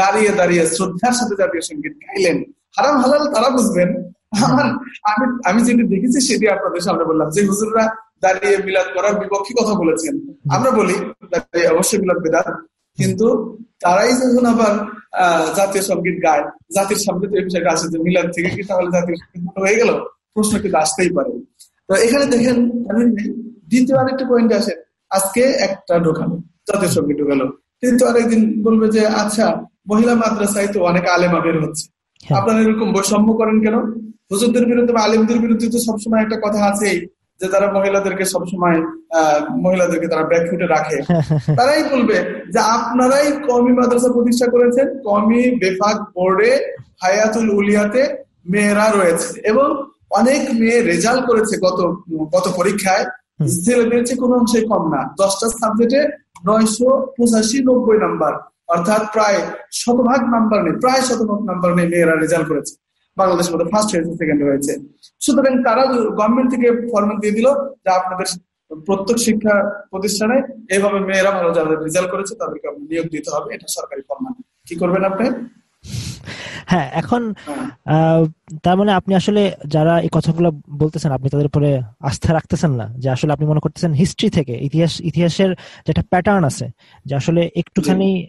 দাঁড়িয়ে দাঁড়িয়ে শ্রদ্ধার সাথে জাতীয় সংগীত গাইলেন। হারাম হালাল তারা বুঝবেন। আমার, আমি আমি যেটি দেখেছি সেটি আপনাদের সামনে বললাম যে হুজুররা দাঁড়িয়ে মিলাদ করার বিপক্ষে কথা বলেছেন। আমরা বলি অবশ্যই মিলাদ বেদাত, কিন্তু তারাই যখন আবার জাতীয় সংগীত গায়, জাতির সামনে তো এই বিষয়টা আসে যে মিলাদ থেকে কি তাহলে জাতীয় সংগীত হয়ে গেল? প্রশ্ন কিন্তু আসতেই পারে। তো এখানে দেখেন দ্বিতীয় আরেকটা পয়েন্ট আসে আজকে একটা ঢোকালো জাতীয় সংগীত ঢোকালো কিন্তু আরেকদিন বলবে যে আচ্ছা মহিলা মাদ্রাসায় তো অনেক আলেমা বের হচ্ছে। হ্যাঁ। আপনারা এরকম বৈষম্য করেন কেন? হুজুরদের বিরুদ্ধে বা আলিমদের বিরুদ্ধে তো সবসময় একটা কথা আছেই যে তারা মহিলাদেরকে সবসময় মহিলাদেরকে তারা ব্যাকফুটে রাখে। তারাই বলবে যে আপনারাই কমি মাদ্রাসা প্রতিষ্ঠা করেছেন কমি বেফাক বোর্ডে হায়াতুল উলিয়াতে মেয়েরা রয়েছে। এবং অনেক মেয়ে রেজাল্ট করেছে গত গত পরীক্ষায়। ছেলেদের চেয়ে কোনো অংশে কম না। দশটা সাবজেক্টে নয়শো পঁচাশি নব্বই নাম্বার অর্থাৎ প্রায় শতভাগ নাম্বার নেই, প্রায় শতভাগ নাম্বার নেই মেয়েরা রেজাল্ট করেছে। বাংলাদেশের মধ্যে ফার্স্ট হয়েছে সেকেন্ড হয়েছে। সুতরাং তারা গভর্নমেন্ট থেকে ফরমেট দিয়ে দিল যে আপনাদের প্রত্যেক শিক্ষা প্রতিষ্ঠানে এইভাবে মেয়েরা ভালো যাদের রেজাল্ট করেছে তাদেরকে নিয়োগ দিতে হবে, এটা সরকারি ফরমান কি করবেন আপনি? হ্যাঁ এখন হ্যাঁ। তার মানে আপনি আসলে যারা এই কথাগুলো বলতেছেন আপনি তাদের উপরে আস্থা রাখতেছেন না যে আসলে আপনি মনে করতেছেন হিস্ট্রি থেকে ইতিহাস ইতিহাসের যেটা প্যাটার্ন আছে যে আসলে একটুখানি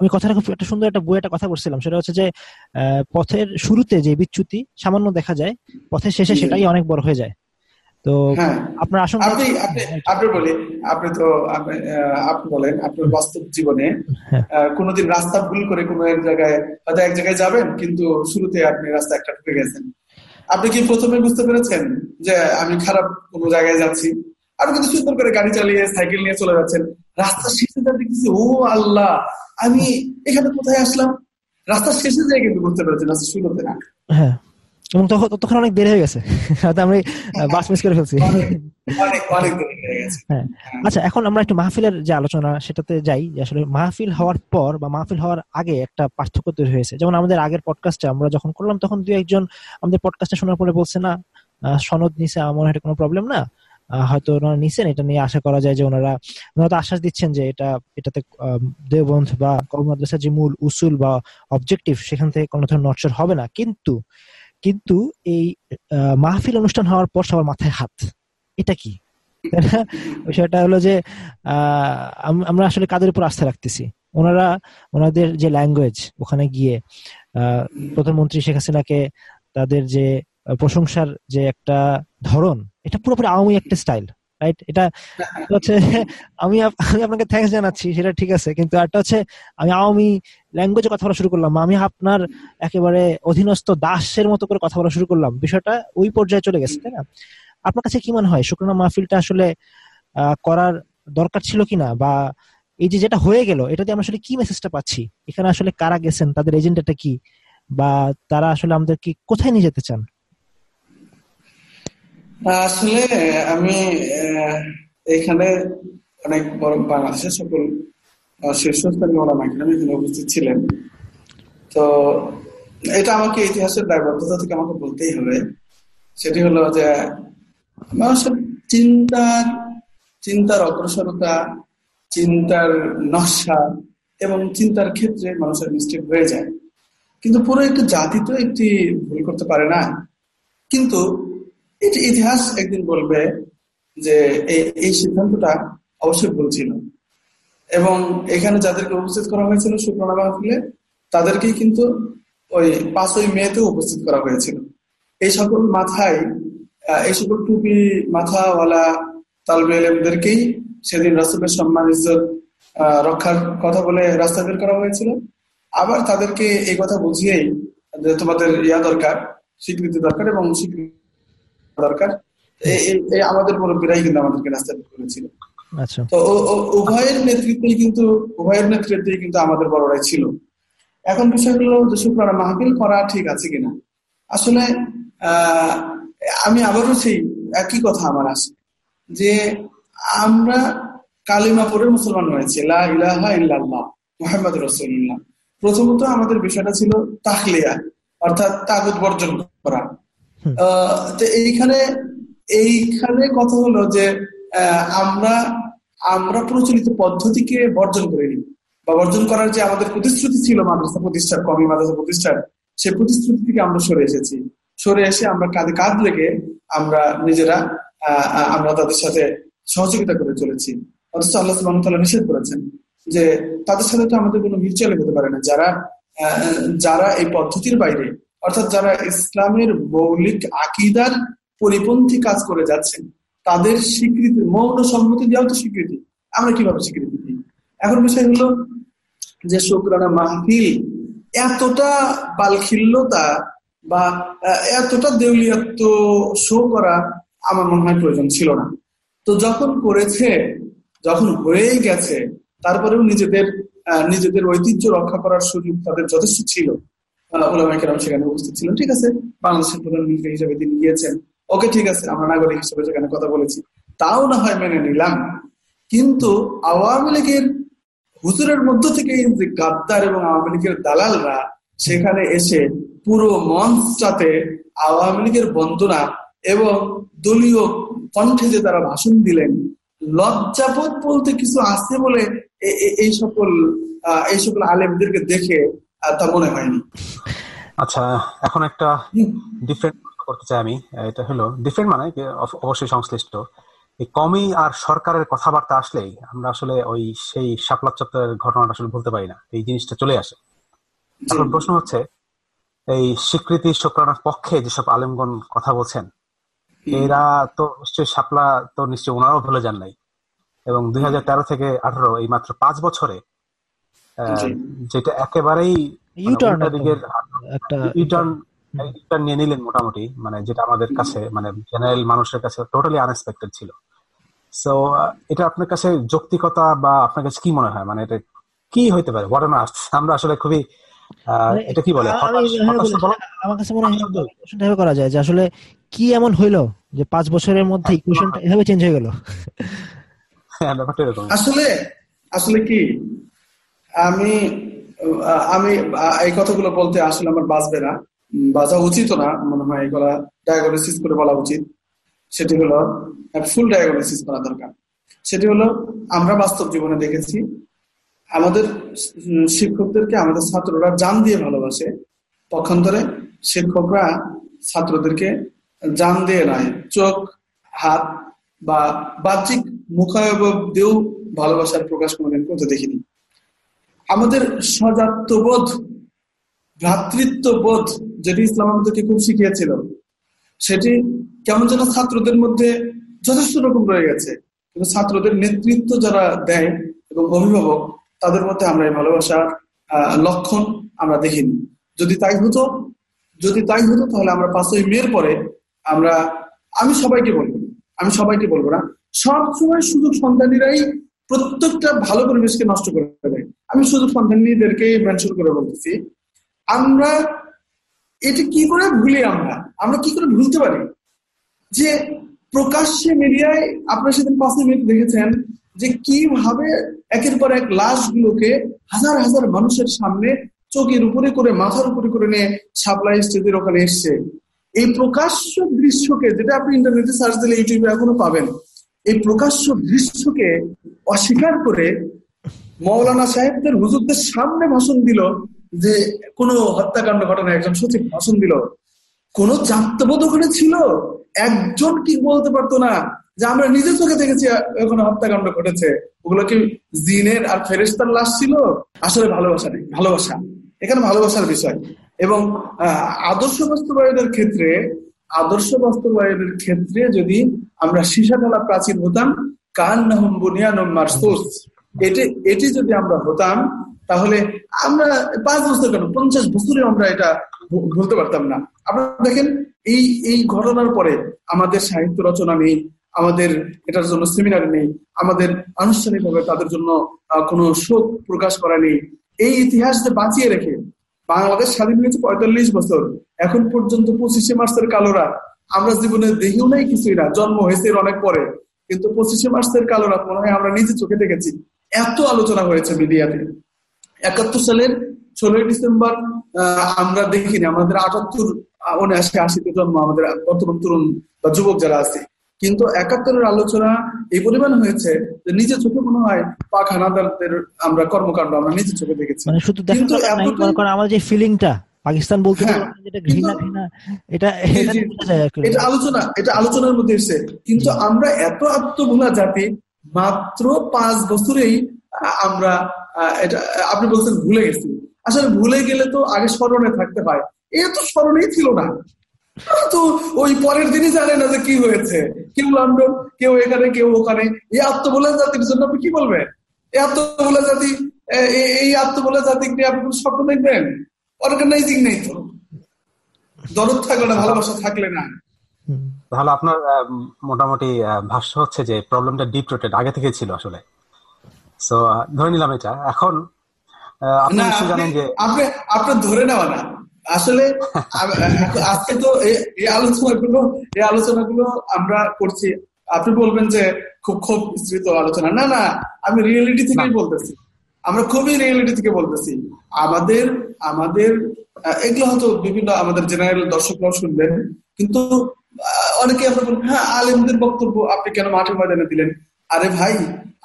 আমি কথাটা খুব একটা সুন্দর একটা বই একটা কথা বলছিলাম সেটা হচ্ছে যে পথের শুরুতে যে বিচ্যুতি সামান্য দেখা যায় পথের শেষে সেটাই অনেক বড় হয়ে যায়। তো হ্যাঁ। আপনার আশঙ্কা আপনি আপনি বলি আপনি তো আপনি বলেন আপনার বাস্তব জীবনে হ্যাঁ। কোনোদিন রাস্তা ভুল করে কোনো এক জায়গায় হয়তো এক জায়গায় যাবেন কিন্তু শুরুতে আপনি রাস্তা একটা ঢুকে গেছেন। আপনি কি প্রথমে বুঝতে পেরেছেন যে আমি খারাপ কোনো জায়গায় যাচ্ছি? আপনি কিন্তু সুন্দর করে গাড়ি চালিয়ে সাইকেল নিয়ে চলে যাচ্ছেন। রাস্তার শেষে যা দেখতেছি ও আল্লাহ আমি এখানে কোথায় আসলাম? রাস্তার শেষে যাই কিন্তু বুঝতে পেরেছেন রাস্তা শুরুতে না। হ্যাঁ। এবং তখন অনেক দেরি হয়ে গেছে। হয়তো আমি বাস মিস করে ফেলছি। হ্যাঁ আচ্ছা এখন আমরা একটু মাহফিলের যে আলোচনা সেটাতে যাই। যে আসলে মাহফিল হওয়ার পর বা মাহফিল হওয়ার আগে একটা পার্থক্য তৈরি হয়েছে। যেমন আমাদের আগের পডকাস্টে আমরা যখন করলাম তখন দু একজন আমাদের পডকাস্টে শোনার পরে বলছে না সনদ নিছে আমার এটা কোনো প্রবলেম না। হয়তো ওনারা নিছেন এটা নিয়ে আশা করা যায় যে ওনারা ওনারা তো আশ্বাস দিচ্ছেন যে এটা এটাতে দেবন্ধ বা কর্মদ্রাসার যে মূল উসুল বা অবজেক্টিভ সেখান থেকে কোনো ধরনের নটসর হবে না। কিন্তু কিন্তু এই মাহফিল অনুষ্ঠান হওয়ার পর সবার মাথায় হাত। এটা কি? বিষয়টা হলো যে আমরা আসলে কাদের উপর আস্থা রাখতেছি? ওনারা, ওনাদের যে ল্যাঙ্গুয়েজ ওখানে গিয়ে প্রধানমন্ত্রী শেখ হাসিনাকে তাদের যে প্রশংসার যে একটা ধরন, এটা পুরোপুরি আওয়ামী একটা স্টাইল রাইট এটা হচ্ছে আমি আমি আপনাকে থ্যাঙ্কস জানাচ্ছি সেটা ঠিক আছে। কিন্তু একটা হচ্ছে আমি আওয়ামী ল্যাঙ্গুয়েজে কথা বলা শুরু করলাম আমি আপনার একেবারে অধীনস্থ দাসের মতো করে কথা বলা শুরু করলাম বিষয়টা ওই পর্যায়ে চলে গেছে তাই না? আপনার কাছে কি মনে হয় শুক্রানা মাহফিলটা আসলে করার দরকার ছিল কিনা? বা এই যে যেটা হয়ে গেল এটাতে আমরা আসলে কি মেসেজটা পাচ্ছি? এখানে আসলে কারা গেছেন? তাদের এজেন্ডাটা কি? বা তারা আসলে আমাদের কি কোথায় নিয়ে যেতে চান? আসলে, আমি এখানে অনেক বড় বাংলাদেশের সকল শীর্ষস্থানীয় ওলামা এখানে উপস্থিত ছিলেন। তো এটা আমাকে ইতিহাসের দায়বদ্ধতা থেকে আমাকে বলতেই হবে। সেটি হলো যে, মানুষের চিন্তার চিন্তার অগ্রসরতা, চিন্তার নকশা এবং চিন্তার ক্ষেত্রে মানুষের মিস্টেক হয়ে যায়। কিন্তু পুরো একটি জাতি তো একটি ভুল করতে পারে না। কিন্তু এটি ইতিহাস একদিন বলবে যে এই সিদ্ধান্তটা অবশ্যই ভুল ছিল। এবং এখানে যাদেরকে উপস্থিত করা হয়েছিল সুপ্রণা মাহফিলে, তাদেরকেই কিন্তু ওই পাঁচই মেতে উপস্থিত করা হয়েছিল। এই সকল মাথায় এই সকল টুপি মাথাওয়ালা তালবে এলেমদেরকেই সেদিন রাসুলের সম্মান, ইজ্জত রক্ষার কথা বলে রাস্তা বের করা হয়েছিল। আবার তাদেরকে এই কথা বুঝিয়েই যে তোমাদের ইয়া দরকার, স্বীকৃতি দরকার এবং স্বীকৃতি দরকার। আমাদের মুরব্বীরাই কিন্তু আমাদেরকে রাস্তা বের করেছিল। আচ্ছা। তো উভয়ের নেতৃত্বেই কিন্তু উভয়ের নেতৃত্বেই কিন্তু আমাদের বড়রাই ছিল। এখন বিষয় হলো যে শুক্রানা মাহবিল করা ঠিক আছে কিনা? আসলে আমি আবারও সেই একই কথা আমার আছে যে আমরা কালিমা পরে মুসলমান হয়েছে। মোহাম্মদ রসুল্লাহ প্রথমত আমাদের বিষয়টা ছিল তাহলিয়া অর্থাৎ তাগুদ বর্জন করা। তো এইখানে এইখানে কথা হলো যে আমরা আমরা প্রচলিত পদ্ধতিকে বর্জন করে করিনি। বা বর্জন করার যে আমাদের প্রতিশ্রুতি ছিল মাদ্রাসা প্রতিষ্ঠার, কমি মাদ্রাসা প্রতিষ্ঠার সেই প্রতিশ্রুতি থেকে আমরা সরে এসেছি। সরে এসে আমরা কাঁধে কাঁধ লেগে আমরা নিজেরা আমরা তাদের সাথে সহযোগিতা করে চলেছি। অথচ আল্লাহ সুবাহ নিষেধ করেছেন যে, তাদের সাথে তো আমাদের কোনো মিউচুয়াল হতে পারে না। যারা যারা এই পদ্ধতির বাইরে অর্থাৎ যারা ইসলামের মৌলিক আকিদার পরিপন্থী কাজ করে যাচ্ছেন, তাদের স্বীকৃতি, মৌন সম্মতি দেওয়া তো স্বীকৃতি। আমরা কীভাবে স্বীকৃতি দিই? এখন বিষয় হলো যে শুক্রানা মাহফিল এতটা বালখিল্যতা বা এতটা দেউলিয়াত্ব শো করা আমার মনে হয় প্রয়োজন ছিল না। তো যখন করেছে, যখন হয়েই গেছে, তারপরেও নিজেদের নিজেদের ঐতিহ্য রক্ষা করার সুযোগ তাদের যথেষ্ট ছিল। সেখানে উপস্থিত ছিলেন। ঠিক আছে? বাংলাদেশের প্রধানমন্ত্রী তিনি গিয়েছেন। ওকে, ঠিক আছে, আমরা নাগরিক সেখানে কথা বলেছি। তাও না হয় মেনে নিলাম। কিন্তু আওয়ামী লীগের হুজুরের মধ্য থেকে যে গাদ্দার এবং আওয়ামী লীগের দালালরা সেখানে এসে পুরো মঞ্চটাতে আওয়ামী লীগের বন্দনা এবং দলীয় কণ্ঠে যে তারা ভাষণ দিলেন, লজ্জাবোধ বলতে কিছু আছে বলে এই সকল এই সকল আলেমদেরকে দেখে তা মনে হয়নি। আচ্ছা এখন একটা ডিফারেন্ট করতে চাই আমি। এটা হলো ডিফারেন্ট মানে অবশ্যই সংশ্লিষ্ট। এই কমি আর সরকারের কথাবার্তা আসলেই আমরা আসলে ওই সেই শাপলা চত্বরের ঘটনাটা আসলে বলতে পারি না। এই জিনিসটা চলে আসে। এখন প্রশ্ন হচ্ছে এই স্বীকৃতি শুক্রানার পক্ষে যেসব আলেমগণ কথা বলছেন এরা তো নিশ্চয়ই শাপলা তো নিশ্চয়ই ওনারাও ভুলে যান নাই। এবং দুই হাজার তেরো থেকে আঠারো এই মাত্র পাঁচ বছরে যেটা একেবারেই ইউটার্ন নিয়ে নিলেন মোটামুটি মানে যেটা আমাদের কাছে মানে জেনারেল মানুষের কাছে টোটালি আনএক্সপেক্টেড ছিল। সো এটা আপনার কাছে যৌক্তিকতা বা আপনার কাছে কি মনে হয়? মানে এটা কি হইতে পারে? হোয়াট আমরা আসলে খুবই মানে এটা কি বলে? আমার কাছে মনে হয় করা যায় যে আসলে কি এমন হইল যে পাঁচ বছরের মধ্যে ইকুয়েশনটা এভাবে চেঞ্জ হয়ে গেল? হ্যাঁ, আসলে আসলে কি? আমি আমি এই কথাগুলো বলতে আসলে আমার বাঁচবে না। বাজা উচিত না, মনে হয় এগুলা ডায়াগনোসিস করে বলা উচিত। সেটি হলো ফুল ডায়াগনোসিস করা দরকার। সেটি হলো, আমরা বাস্তব জীবনে দেখেছি, আমাদের শিক্ষকদেরকে আমাদের ছাত্ররা জান দিয়ে ভালোবাসে, পক্ষান্তরে শিক্ষকরা ছাত্রদেরকে জান দিয়ে নয়, চোখ, হাত বা বাহ্যিক মুখায়ব দিয়েও ভালোবাসার প্রকাশ কোনোদিন করতে দেখিনি। আমাদের সজাত্মবোধ ভ্রাতৃত্ববোধ যেটি ইসলাম আমাদেরকে খুব শিখিয়েছিল, সেটি কেমন যেন ছাত্রদের মধ্যে যথেষ্ট রকম রয়ে গেছে। কিন্তু ছাত্রদের নেতৃত্ব যারা দেয় এবং অভিভাবক, তাদের মধ্যে আমরা এই ভালোবাসার লক্ষণ আমরা দেখিনি। যদি তাই হতো, যদি তাই হতো, তাহলে আমরা পাঁচই মেয়ের পরে আমরা, আমি সবাইকে বলব আমি সবাইকে বলব না। সবসময় শুধু সন্তানীরাই প্রত্যেকটা ভালো পরিবেশকে নষ্ট করে দেবে আমি সুযোগ সন্তানীদেরকে মেনশন করে বলতেছি। আমরা এটা কি করে ভুলি আমরা? আমরা কি করে ভুলতে পারি? যে প্রকাশ্যে মিডিয়ায় আপনার সেদিন পাঁচ মিনিট দেখেছেন যে কীভাবে একের পর এক লাশগুলোকে হাজার হাজার মানুষের সামনে চোখের উপরে করে, মাথার উপরে করে নিয়ে সাপ্লাই স্টেজের ওখানে এসছে। এই প্রকাশ্য দৃশ্যকে, যেটা আপনি ইন্টারনেটে সার্চ দিলে, ইউটিউবে এখনও পাবেন, এই প্রকাশ্য দৃশ্যকে অস্বীকার করে মৌলানা সাহেবদের হুজুরদের সামনে ভাষণ দিল যে কোন হত্যাকাণ্ড ঘটনা একজন সচিব ভাষণ দিল। কোন জাত্যবোধ ওখানে ছিল? একজন কি বলতে পারতো না যে আমরা নিজের চোখে দেখেছি ওখানে হত্যাকাণ্ড ঘটেছে? ওগুলো কি জিনের আর ফেরেস্তার লাশ ছিল? আসলে ভালোবাসা নেই, ভালোবাসা। এখানে ভালোবাসার বিষয়। এবং আদর্শ বাস্তবায়নের ক্ষেত্রে, আদর্শ বাস্তবায়নের ক্ষেত্রে যদি আমরা সীসাতলা প্রাচীন হতাম কান নাহম বুনিয়ানম মারসুস। এটি এটি যদি আমরা হতাম, তাহলে আমরা পাঁচ বছর কেন? পঞ্চাশ বছরে আমরা এটা ভুলতে পারতাম না। আপনারা দেখেন, এই এই ঘটনার পরে আমাদের সাহিত্য রচনা নেই, আমাদের এটার জন্য সেমিনার নেই, আমাদের আনুষ্ঠানিকভাবে তাদের জন্য কোনো শোক প্রকাশ করা নেই। এই ইতিহাস যে বাঁচিয়ে রেখে বাংলাদেশ স্বাধীন হয়েছে পঁয়তাল্লিশ বছর। এখন পর্যন্ত পঁচিশে মার্চের কালোরা। আমরা জীবনে দেখিও নাই কিছুই না, জন্ম হয়েছে অনেক পরে। কিন্তু পঁচিশে মার্চের কালোরা মনে হয় আমরা নিজে চোখে দেখেছি। এত আলোচনা হয়েছে মিডিয়াতে। একাত্তর সালের ষোলোই ডিসেম্বর আমরা দেখিনি। আমাদের আটাত্তর উনআশি আশিতে জন্ম আমাদের বর্তমান তরুণ বা যুবক যারা আছে। কিন্তু একাত্তরের আলোচনা এই পরিমাণ হয়েছে যে নিজের চোখে মনে হয় পাক হানাদারদের আমরা কর্মকাণ্ড আমরা নিজের চোখে দেখেছি। মানে শুধু আমার যে ফিলিংটা পাকিস্তান বলতে হ্যাঁ, ঘৃণা ঘৃণা এটা এটা আলোচনা এটা আলোচনার মধ্যে এসে কিন্তু আমরা এত আত্মভোলা জাতি মাত্র পাঁচ বছরেই আমরা, এটা, আপনি বলছেন ভুলে গেছি। আসলে ভুলে গেলে তো আগে স্মরণে থাকতে হয়। এ তো স্মরণেই ছিল না। তো ওই পরের দিনই জানে না যে কি হয়েছে। কেউ লন্ডন, কেউ এখানে, কেউ ওখানে। এই আত্মবলা জাতির জন্য আপনি কি বলবেন? এই আত্মবলা জাতি এই আত্মবলা জাতি নিয়ে আপনি কোন স্বপ্ন দেখবেন? অর্গানাইজিং নেই তো। দরদ থাকলে না, ভালোবাসা থাকলে না। তাহলে আপনার মোটামুটি ভাষ্য হচ্ছে যে প্রবলেমটা ডিপ রোটেড আগে থেকে ছিল আসলে। সো ধরে নিলাম এটা। এখন আপনি জানেন যে আপনি আপনার ধরে নেওয়া না। আসলে আজকে তো এই আলোচনাগুলো এই আলোচনাগুলো আমরা করছি। আপনি বলবেন যে খুব খুব বিস্তৃত আলোচনা। না না আমি রিয়েলিটি থেকেই বলতেছি। আমরা খুবই রিয়েলিটি থেকে বলতেছি। আমাদের আমাদের এগুলো হয়তো বিভিন্ন আমাদের জেনারেল দর্শকরাও শুনবেন। কিন্তু অনেকে আমরা বলবেন হ্যাঁ আলেমদের বক্তব্য আপনি কেন মাঠে ময়দানে দিলেন? আরে ভাই,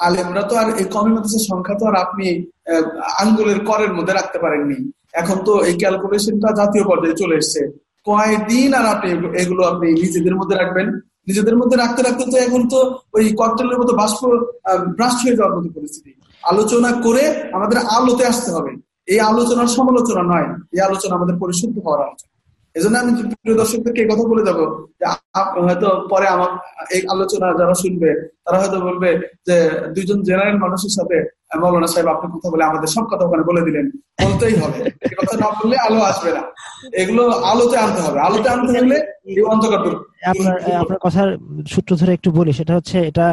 আলেমরা তো আর এই কমি মাদ্রাসার সংখ্যা তো আর আপনি আঙ্গুলের করের মধ্যে রাখতে পারেননি। এখন তো এই ক্যালকুলেশনটা জাতীয় পর্যায়ে চলে এসছে। কয়দিন আর আপনি এগুলো আপনি নিজেদের মধ্যে রাখবেন? নিজেদের মধ্যে রাখতে রাখতে তো এখন তো ওই ককটেলের মতো বাষ্প ব্রাস্ট হয়ে যাওয়ার মতো পরিস্থিতি। আলোচনা করে আমাদের আলোতে আসতে হবে। এই আলোচনার সমালোচনা নয়, এই আলোচনা আমাদের পরিশুদ্ধ হওয়ার আলোচনা। এজন্য আমি প্রিয় দর্শকদেরকে কথা বলে যাব যে হয়তো পরে আমার এই আলোচনা যারা শুনবে, তারা হয়তো বলবে যে দুইজন জেনারেল মানুষের সাথে মৌলানা সাহেব আপনি কথা বলে আমাদের সব কথা ওখানে বলে দিলেন। বলতেই হবে। কথা না বললে আলো আসবে না। এগুলো আলোতে আনতে হবে। আলোতে আনতে হলে এই অন্ধকার আপনার আপনার কথার সূত্র ধরে একটু বলি। সেটা হচ্ছে এটা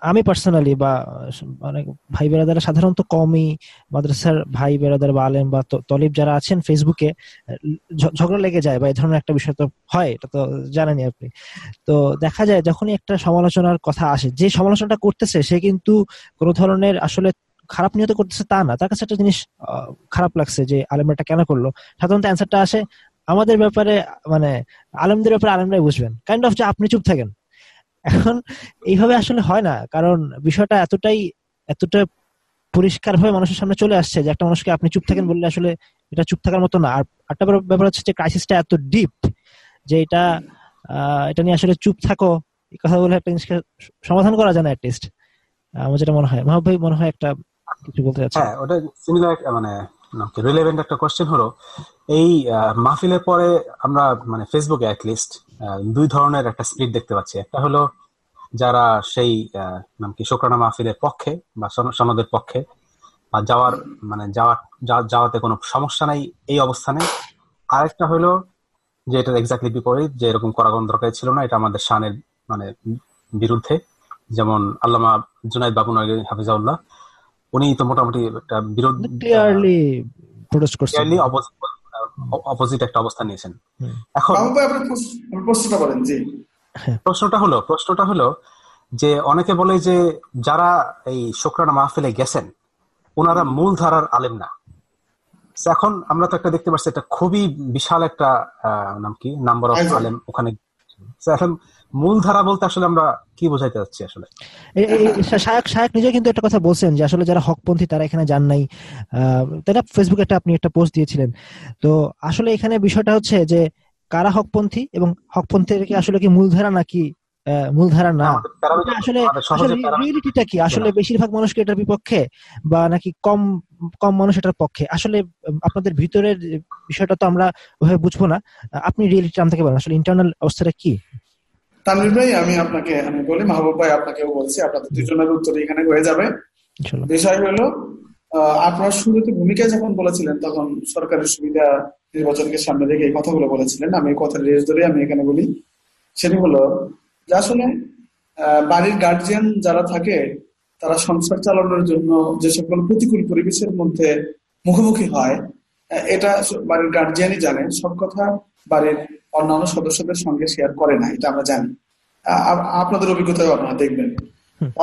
আমি পার্সোনালি বা অনেক ভাই বেড়াদারা সাধারণত কমই মাদ্রাসার ভাই বেড়াদার বা আলেম বা তলিব যারা আছেন ফেসবুকে ঝগড়া লেগে যায় বা এই ধরনের একটা বিষয় তো হয়, এটা তো জানেনি আপনি। তো দেখা যায় যখনই একটা সমালোচনার কথা আসে, যে সমালোচনাটা করতেছে, সে কিন্তু কোনো ধরনের আসলে খারাপ নিয়ত করতেছে তা না। তার কাছে একটা জিনিস খারাপ লাগছে যে আলেমরা কেন করল? সাধারণত অ্যান্সারটা আসে, আমাদের ব্যাপারে মানে আলেমদের ব্যাপারে আলেমরাই বুঝবেন। কাইন্ড অফ যে আপনি চুপ থাকেন। এখন এইভাবে আসলে হয় না। কারণ বিষয়টা এতটাই, এতটা পরিষ্কার ভাবে মানুষের সামনে চলে আসছে যে একটা মানুষকে আপনি চুপ থাকেন বললে আসলে এটা চুপ থাকার মতো না। আর একটা ব্যাপার হচ্ছে যে ক্রাইসিসটা এত ডিপ যে এটা এটা নিয়ে আসলে চুপ থাকো, এই কথা বলে একটা জিনিসকে সমাধান করা যায় না অ্যাটলিস্ট আমার যেটা মনে হয়, মাহবুব ভাই মনে হয় একটা কিছু বলতে চাচ্ছি হ্যাঁ ওটা সিমিলার মানে রিলেভেন্ট একটা কোশ্চেন হলো। এই মাহফিলের পরে আমরা মানে ফেসবুকে অ্যাটলিস্ট দুই ধরনের একটা স্প্লিট দেখতে পাচ্ছি। একটা হলো যারা সেই নাম কি, শুক্রানা মাহফিলের পক্ষে বা সনদের পক্ষে বা যাওয়ার মানে যাওয়ার যাওয়াতে কোনো সমস্যা নাই এই অবস্থানে। আরেকটা হলো যে এটা এক্স্যাক্টলি বিপরীত, যে এরকম করা দরকার ছিল না, এটা আমাদের শানের মানে বিরুদ্ধে। যেমন আল্লামা জুনাইদ বাবু হাফিজাউল্লাহ উনি তো মোটামুটি একটা বিরোধ ক্লিয়ারলি প্রোটেস্ট করছেন। ক্লিয়ারলি অপোজিট একটা অবস্থান নিয়েছেন। এখন প্রশ্নটা বলেন জি। হ্যাঁ। প্রশ্নটা হলো প্রশ্নটা হলো যে অনেকে বলে যে যারা এই শুক্রানা মাহফিলে গেছেন ওনারা মূল ধারার আলেম না। এখন আমরা তো একটা দেখতে পাচ্ছি এটা খুবই বিশাল একটা নাম কি? নাম্বার অফ আলেম ওখানে। এখন মূল ধারা বলতে আসলে আমরা কি বোঝাইতে যাচ্ছি আসলে? শায়ক শায়ক নিজে কিন্তু একটা কথা বলছেন যে আসলে যারা হকপন্থী তারা এখানে যান নাই। তাই না ফেসবুকে একটা আপনি একটা পোস্ট দিয়েছিলেন। তো আসলে এখানে বিষয়টা হচ্ছে যে কারা হকপন্থী এবং হকপন্থীর কি আসলে কি মূলধারা নাকি মূলধারা না? আসলে রিয়েলিটিটা কি? আসলে বেশিরভাগ মানুষ কি এটার বিপক্ষে বা নাকি কম কম মানুষ এটার পক্ষে? আসলে আপনাদের ভিতরের বিষয়টা তো আমরা ওইভাবে বুঝব না। আপনি রিয়েলিটি আনতে বলেন। আসলে ইন্টারনাল অবস্থাটা কি? তানভীর ভাই আমি আপনাকে আমি বলি মাহবুব ভাই আপনাকেও বলছি আপনাদের দুজনের উত্তর এখানে হয়ে যাবে। বিষয় হলো আপনার শুরুতে ভূমিকা যখন বলেছিলেন তখন সরকারের সুবিধা নির্বাচনকে সামনে রেখে এই কথাগুলো বলেছিলেন। আমি এই কথার রেস ধরে আমি এখানে বলি সেটি হলো যে আসলে বাড়ির গার্জিয়ান যারা থাকে তারা সংসার চালানোর জন্য যে সকল প্রতিকূল পরিবেশের মধ্যে মুখোমুখি হয় এটা বাড়ির গার্জিয়ানই জানেন। সব কথা বাড়ির অন্যান্য সদস্যদের সঙ্গে শেয়ার করে না এটা আমরা জানি। আপনাদের অভিজ্ঞতাও আপনারা দেখবেন।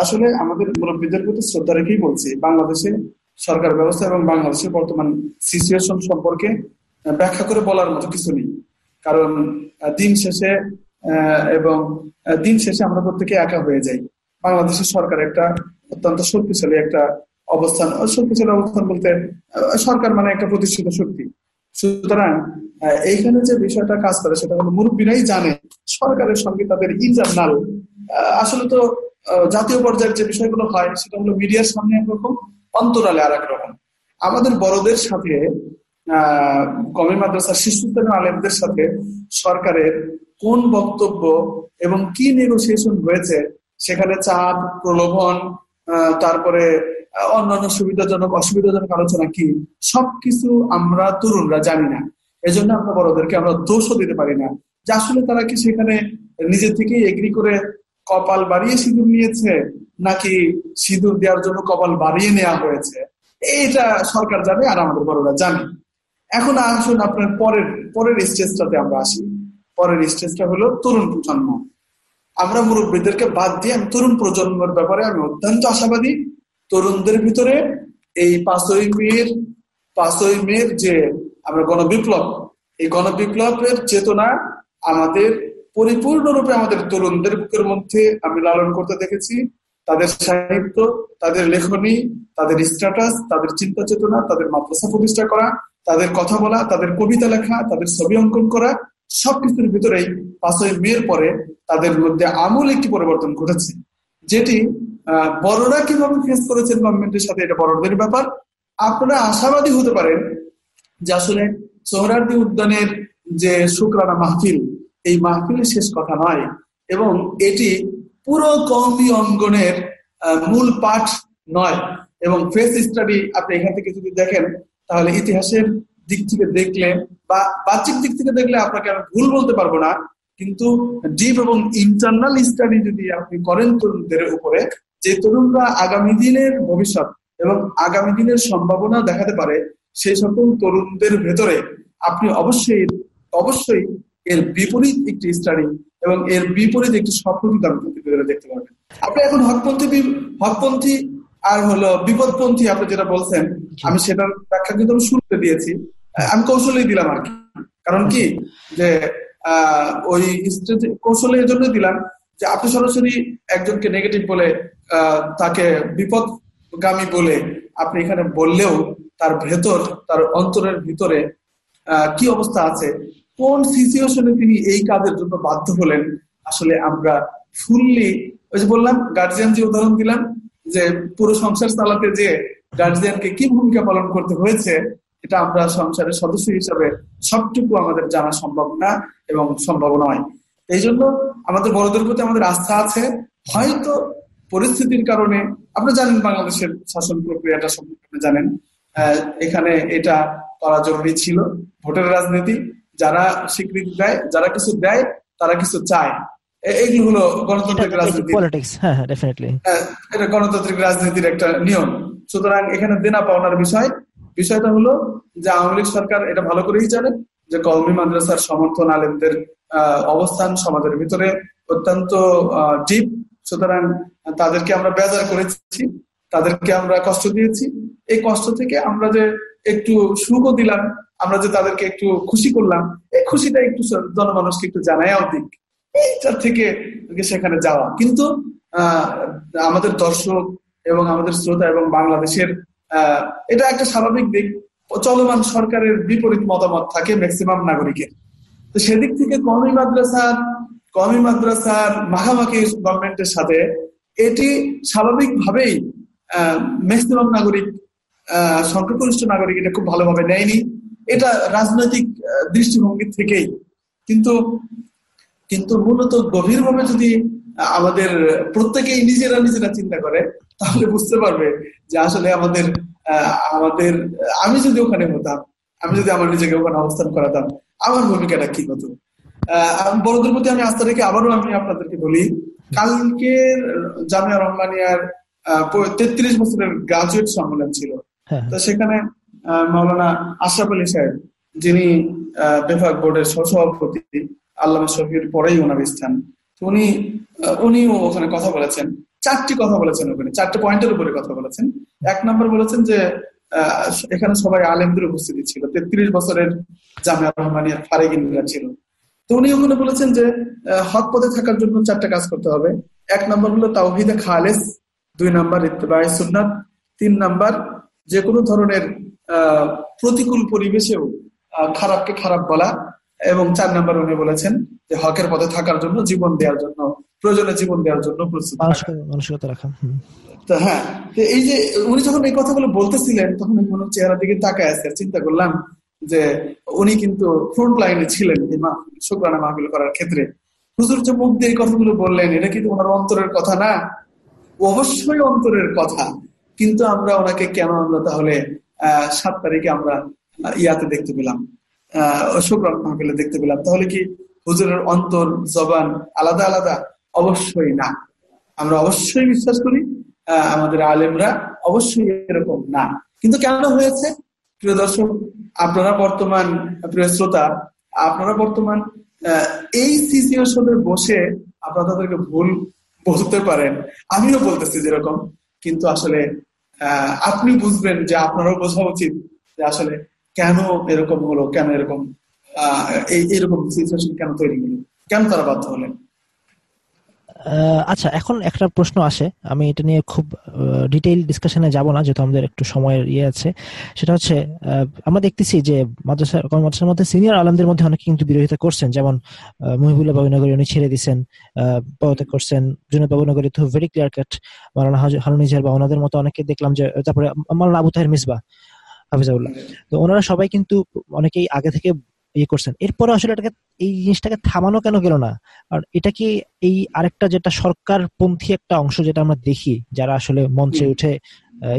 আসলে আমাদের মুরব্বীদের প্রতি শ্রদ্ধা রেখেই বলছি বাংলাদেশে সরকার ব্যবস্থা এবং বাংলাদেশের বর্তমান সিচুয়েশন সম্পর্কে ব্যাখ্যা করে বলার মতো কিছু নেই। কারণ দিন শেষে এবং দিন শেষে আমরা প্রত্যেকে একা হয়ে যাই। বাংলাদেশের সরকার একটা অত্যন্ত শক্তিশালী একটা অবস্থান। শক্তিশালী অবস্থান বলতে সরকার মানে একটা প্রতিষ্ঠিত শক্তি। সুতরাং এইখানে যে বিষয়টা কাজ করে সেটা হলো মুরব্বীরাই জানে, সরকারের সঙ্গে তাদের ইন্টারনাল আসলে তো জাতীয় পর্যায়ের যে বিষয়গুলো হয়, সেটা হলো মিডিয়ার সামনে একরকম, অন্তরালে আর রকম। আমাদের বড়দের সাথে কমি মাদ্রাসার শিশুত্বের আলেমদের সাথে সরকারের কোন বক্তব্য এবং কি নেগোসিয়েশন হয়েছে, সেখানে চাপ, প্রলোভন তারপরে অন্যান্য সুবিধাজনক, অসুবিধাজনক আলোচনা কি, সবকিছু আমরা তরুণরা জানি না। এজন্য আমরা বড়দেরকে আমরা দোষও দিতে পারি না। যে আসলে তারা কি সেখানে নিজের থেকেই এগ্রি করে কপাল বাড়িয়ে সিঁদুর নিয়েছে, নাকি সিঁদুর দেওয়ার জন্য কপাল বাড়িয়ে নেওয়া হয়েছে? এইটা সরকার জানে আর আমাদের বড়রা জানে। এখন আসুন আপনার পরের পরের স্টেজটাতে আমরা আসি। পরের স্টেজটা হলো তরুণ প্রজন্ম। আমরা মুরব্বীদেরকে বাদ দিয়ে আমি তরুণ প্রজন্মের ব্যাপারে আমি অত্যন্ত আশাবাদী। তরুণদের ভিতরে এই পাঁচই মেয়ের পাঁচই মেয়ের যে আমরা গণবিপ্লব। এই গণবিপ্লবের চেতনা আমাদের পরিপূর্ণরূপে আমাদের তরুণদের বুকের মধ্যে আমি লালন করতে দেখেছি। তাদের সাহিত্য, তাদের লেখনী, তাদের স্ট্যাটাস, তাদের চিন্তা চেতনা, তাদের মাদ্রাসা প্রতিষ্ঠা করা, তাদের কথা বলা, তাদের কবিতা লেখা, তাদের ছবি অঙ্কন করা, সবকিছুর ভিতরেই পাঁচই মেয়ের পরে তাদের মধ্যে আমূল একটি পরিবর্তন ঘটেছে। যেটি বড়রা কীভাবে ফেস করেছেন গভর্নমেন্টের সাথে এটা বড়দের ব্যাপার। আপনারা আশাবাদী হতে পারেন যে আসলে সোহরার্দি উদ্যানের যে শুক্রানা মাহফিল, এই মাহফিলের শেষ কথা নয় এবং এটি পুরো কৌমি অঙ্গনের মূল পাঠ নয় এবং ফেস স্টাডি আপনি এখান থেকে যদি দেখেন, তাহলে ইতিহাসের দিক থেকে দেখলে বা বাহ্যিক দিক থেকে দেখলে আপনাকে আমি ভুল বলতে পারব না। কিন্তু ডিপ এবং ইন্টারনাল স্টাডি যদি আপনি করেন তরুণদের উপরে, যে তরুণরা আগামী দিনের ভবিষ্যৎ এবং আগামী দিনের সম্ভাবনা দেখাতে পারে সেই সকল তরুণদের ভেতরে আপনি অবশ্যই অবশ্যই এর বিপরীত একটি স্টাডি এবং এর বিপরীত একটি স্বপ্ন কিন্তু আপনি দেখতে পারবেন। আপনি এখন হকপন্থী হকপন্থী আর হলো বিপদপন্থী আপনি যেটা বলছেন আমি সেটার ব্যাখ্যা কিন্তু আমি শুনতে দিয়েছি। আমি কৌশলেই দিলাম আর কি। কারণ কি? যে ওই কৌশলে এই জন্য দিলাম যে আপনি সরাসরি একজনকে নেগেটিভ বলে তাকে বিপদগামী বলে আপনি এখানে বললেও তার ভেতর, তার অন্তরের ভিতরে কি অবস্থা আছে? কোন সিচুয়েশনে তিনি এই কাজের জন্য বাধ্য হলেন? আসলে আমরা ফুললি ওই যে বললাম গার্জিয়ান যে উদাহরণ দিলাম, যে পুরো সংসার চালাতে যে গার্জিয়ানকে কি ভূমিকা পালন করতে হয়েছে, এটা আমরা সংসারের সদস্য হিসাবে সবটুকু আমাদের জানা সম্ভব না এবং সম্ভব নয়। এই জন্য আমাদের বড়দের প্রতি আমাদের আস্থা আছে। হয়তো পরিস্থিতির কারণে, আপনি জানেন বাংলাদেশের শাসন প্রক্রিয়াটা সম্পর্কে জানেন এখানে এটা করা জরুরি ছিল। ভোটের রাজনীতি যারা স্বীকৃতি দেয় যারা কিছু দেয় তারা কিছু চায়। হলো গণতান্ত্রিক রাজনীতি। হ্যাঁ, হ্যাঁ, এটা গণতান্ত্রিক রাজনীতির একটা নিয়ম। সুতরাং এখানে দেনা পাওনার বিষয়। বিষয়টা হলো যে আওয়ামী লীগ সরকার এটা ভালো করেই জানে যে কলমি মাদ্রাসার সমর্থন আলেমদের অবস্থান সমাজের ভিতরে অত্যন্ত ডিপ সুতরাং তাদেরকে আমরা বেজার করেছি। তাদেরকে আমরা কষ্ট দিয়েছি। এই কষ্ট থেকে আমরা যে একটু সুখও দিলাম, আমরা যে তাদেরকে একটু খুশি করলাম, এই খুশিটা একটু জনমানুষকে একটু জানাইও দিক এইটার থেকে সেখানে যাওয়া। কিন্তু আমাদের দর্শক এবং আমাদের শ্রোতা এবং বাংলাদেশের এটা একটা স্বাভাবিক দিক। চলমান সরকারের বিপরীত মতামত থাকে ম্যাক্সিমাম নাগরিকের। তো সেদিক থেকে কমি মাদ্রাসার কমি মাদ্রাসার মাখামাখি গভর্নমেন্টের সাথে এটি স্বাভাবিকভাবেই ম্যাক্সিমাম নাগরিক সংখ্যাগরিষ্ঠ নাগরিক এটা খুব ভালোভাবে নেয়নি। এটা রাজনৈতিক দৃষ্টিভঙ্গি থেকেই। কিন্তু কিন্তু মূলত গভীরভাবে যদি আমাদের প্রত্যেকেই নিজেরা নিজেরা চিন্তা করে, তাহলে বুঝতে পারবে যে আসলে আমাদের আমাদের, আমি যদি ওখানে হতাম, আমি যদি আমার নিজেকে ওখানে অবস্থান করাতাম, আমার ভূমিকাটা কি হতো? বড়দের প্রতি আমি আস্থা রেখে আবারও আমি আপনাদেরকে বলি, কালকের জামিয়া রহমানিয়ার তেত্রিশ বছরের গ্রাজুয়েট সম্মেলন ছিল। হ্যাঁ। তো সেখানে মৌলানা আশরাফ আলী সাহেব যিনি বিভাগ বোর্ডের সহসভাপতি আল্লাহ শফির পরেই ওনার স্থান। উনি উনিও ওখানে কথা বলেছেন। চারটি কথা বলেছেন ওখানে চারটে পয়েন্টের উপরে কথা বলেছেন। এক নম্বর বলেছেন যে এখানে সবাই আলেমদের উপস্থিতি ছিল। তেত্রিশ বছরের জামিয়া রহমানিয়ার ফারেগিনরা ছিল। তো উনি ওখানে বলেছেন যে হক পদে থাকার জন্য চারটা কাজ করতে হবে। এক নম্বর হলো তাওহিদে খালেস দুই নম্বর ইত্তেবাই সুন্নাত তিন নাম্বার যে কোনো ধরনের প্রতিকূল পরিবেশেও খারাপকে খারাপ বলা এবং চার নাম্বার উনি বলেছেন যে হকের পথে থাকার জন্য জীবন দেওয়ার জন্য প্রয়োজনে জীবন দেওয়ার জন্য প্রস্তুত রাখা তো হ্যাঁ এই যে উনি যখন এই কথাগুলো বলতেছিলেন তখন মনে চেহারা দিকে তাকায় আসছে চিন্তা করলাম যে উনি কিন্তু ফ্রন্ট লাইনে ছিলেন এই শুক্রানা মাহফিল করার ক্ষেত্রে। হুজুর যে মুখ দিয়ে এই কথাগুলো বললেন এটা কিন্তু ওনার অন্তরের কথা না। অবশ্যই অন্তরের কথা। কিন্তু আমরা ওনাকে কেন আমরা তাহলে, আহ, সাত তারিখে আমরা ইয়াতে দেখতে পেলাম, আহ শুক্রান মাহফিলে দেখতে পেলাম। তাহলে কি হুজুরের অন্তর, জবান আলাদা আলাদা? অবশ্যই না। আমরা অবশ্যই বিশ্বাস করি আমাদের আলেমরা অবশ্যই এরকম না। কিন্তু কেন হয়েছে? প্রিয় দর্শক, আপনারা বর্তমান, প্রিয় শ্রোতা, আপনারা বর্তমান এই সিচুয়েশনে বসে আপনারা তাদেরকে ভুল বলতে পারেন। আমিও বলতেছি যেরকম, কিন্তু আসলে আপনি বুঝবেন যে আপনারও বোঝা উচিত যে আসলে কেন এরকম হলো, কেন এরকম, আহ এইরকম সিচুয়েশন কেন তৈরি হলো, কেন তারা বাধ্য হলেন। আচ্ছা এখন একটা প্রশ্ন আসে। আমি এটা নিয়ে খুব ডিটেইল ডিসকাশনে যাব না, যেহেতু আমাদের একটু সময়ের ইয়ে আছে। সেটা হচ্ছে আমরা দেখতেছি যে মাদ্রাসা, মাদ্রাসার মধ্যে সিনিয়র আলমদের মধ্যে অনেকে কিন্তু বিরোধিতা করছেন। যেমন মহিবুল্লাহ বাবুনগরী উনি ছেড়ে দিচ্ছেন পদত্যাগ করছেন। জুনেদ বাবুনগরী তো ভেরি ক্লিয়ার কাট মারানা হারুনিজার বা ওনাদের মতো অনেকে দেখলাম যে, তারপরে মারানা আবু তাহের মিসবা, হাফিজাউল্লাহ। তো ওনারা সবাই কিন্তু অনেকেই আগে থেকে ইয়ে করছেন। এরপরে আসলে এটাকে এই জিনিসটাকে থামানো কেন গেল না? আর এটা কি এই আরেকটা যেটা সরকার পন্থী একটা অংশ যেটা আমরা দেখি যারা আসলে মঞ্চে উঠে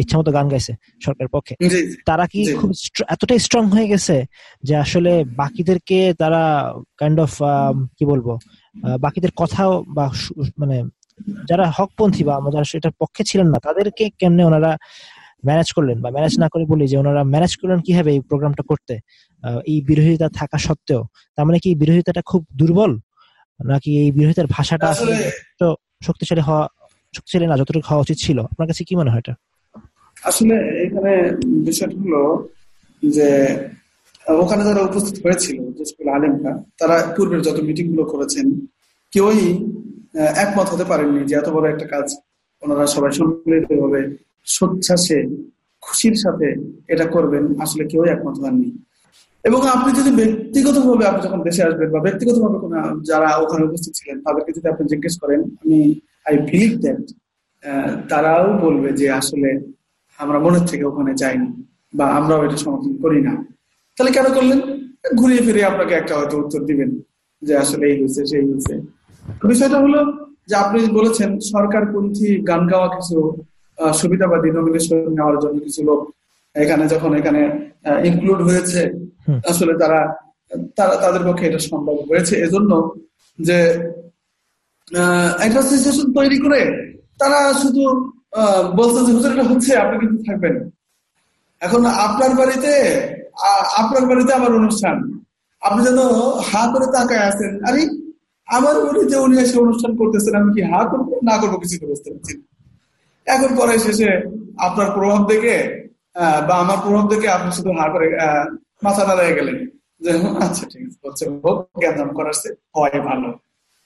ইচ্ছা মতো গান গাইছে সরকার পক্ষে তারা কি খুব এতটাই স্ট্রং হয়ে গেছে যে আসলে বাকিদেরকে তারা কাইন্ড অফ কি বলব বাকিদের কথাও বা মানে যারা হকপন্থী বা যারা এটার পক্ষে ছিলেন না তাদেরকে কেমনে ওনারা ম্যানেজ করলেন বা ম্যানেজ না করে বলি যে ওনারা ম্যানেজ করলেন কীভাবে এই প্রোগ্রামটা করতে? এই বিরোধিতা থাকা সত্ত্বেও তার মানে কি বিরোধিতাটা খুব দুর্বল? নাকি এই বিরোধিতার ভাষাটা আসলে শক্তিশালী হওয়া শক্তিশালী না যতটুকু হওয়া উচিত ছিল? আপনার কাছে কি মনে হয় এটা? আসলে এখানে বিষয়টা হলো যে ওখানে যারা উপস্থিত হয়েছিল যে স্কুল আলেমরা তারা পূর্বের যত মিটিংগুলো করেছেন কেউই একমত হতে পারেননি যে এত বড় একটা কাজ ওনারা সবাই সম্মিলিত ভাবে সচ্ছ্বাসে খুশির সাথে এটা করবেন, আসলে কেউ একমত হননি। এবং আপনি যদি ব্যক্তিগতভাবে আপনি যখন দেশে আসবেন বা ব্যক্তিগতভাবে কোনো, যারা ওখানে উপস্থিত ছিলেন, তাদেরকে যদি আপনি জিজ্ঞেস করেন, আমি আই বিলিভ দ্যাট তারাও বলবে যে আসলে আমরা মনের থেকে ওখানে যাইনি বা আমরাও এটা সমর্থন করি না। তাহলে কেন করলেন? ঘুরিয়ে ফিরিয়ে আপনাকে একটা হয়তো উত্তর দিবেন যে আসলে এই হয়েছে, সেই হয়েছে। বিষয়টা হলো যে আপনি বলেছেন সরকার সরকারপন্থী গান গাওয়া কিছু সুবিধাবাদী নমিনেশন নেওয়ার জন্য কিছু লোক এখানে যখন এখানে ইনক্লুড হয়েছে আসলে তারা তারা তাদের পক্ষে এটা সম্ভব হয়েছে। এজন্য যে একটা সিচুয়েশন তৈরি করে তারা শুধু বলছে যে হুজুর এটা হচ্ছে আপনি কিন্তু থাকবেন। এখন আপনার বাড়িতে আপনার বাড়িতে আমার অনুষ্ঠান। আপনি যেন হা করে তাকায় আছেন। আরে আমার বাড়িতে উনি এসে অনুষ্ঠান করতেছেন আমি কি হা করব? না করব কিছু বুঝতে পারছি এখন পরে শেষে আপনার প্রভাব দেখে বা আমার প্রভাব দেখে আপনি শুধু হা করে মাথা দাঁড়িয়ে গেলেন। যে আচ্ছা ঠিক আছে, হচ্ছে হোক, জ্ঞান করার হয় ভালো।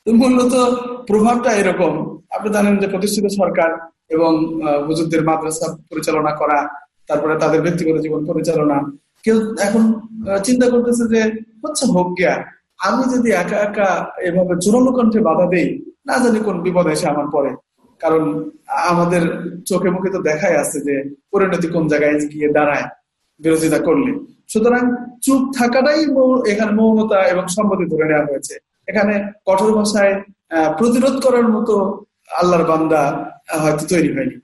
মূলত প্রভাবটা এরকম। আপনি জানেন যে প্রতিষ্ঠিত সরকার এবং হুজুরদের মাদ্রাসা পরিচালনা করা, তারপরে তাদের ব্যক্তিগত জীবন পরিচালনা, কেউ এখন চিন্তা করতেছে যে, হচ্ছে হোক গিয়া, আমি যদি একা একা এভাবে জোরালো কণ্ঠে বাধা দেই, না জানি কোন বিপদ এসে আমার পরে কারণ আমাদের চোখে মুখে তো দেখাই আছে যে পরিণতি কোন জায়গায় গিয়ে দাঁড়ায়, বিরোধিতা করলে। সুতরাং চুপ থাকাটাই এখানে মৌনতা এবং সম্মতি ধরে নেওয়া হয়েছে। এখানে কঠোর ভাষায় প্রতিরোধ করার মতো আল্লাহর বান্দা হয়তো তৈরি হয়নি।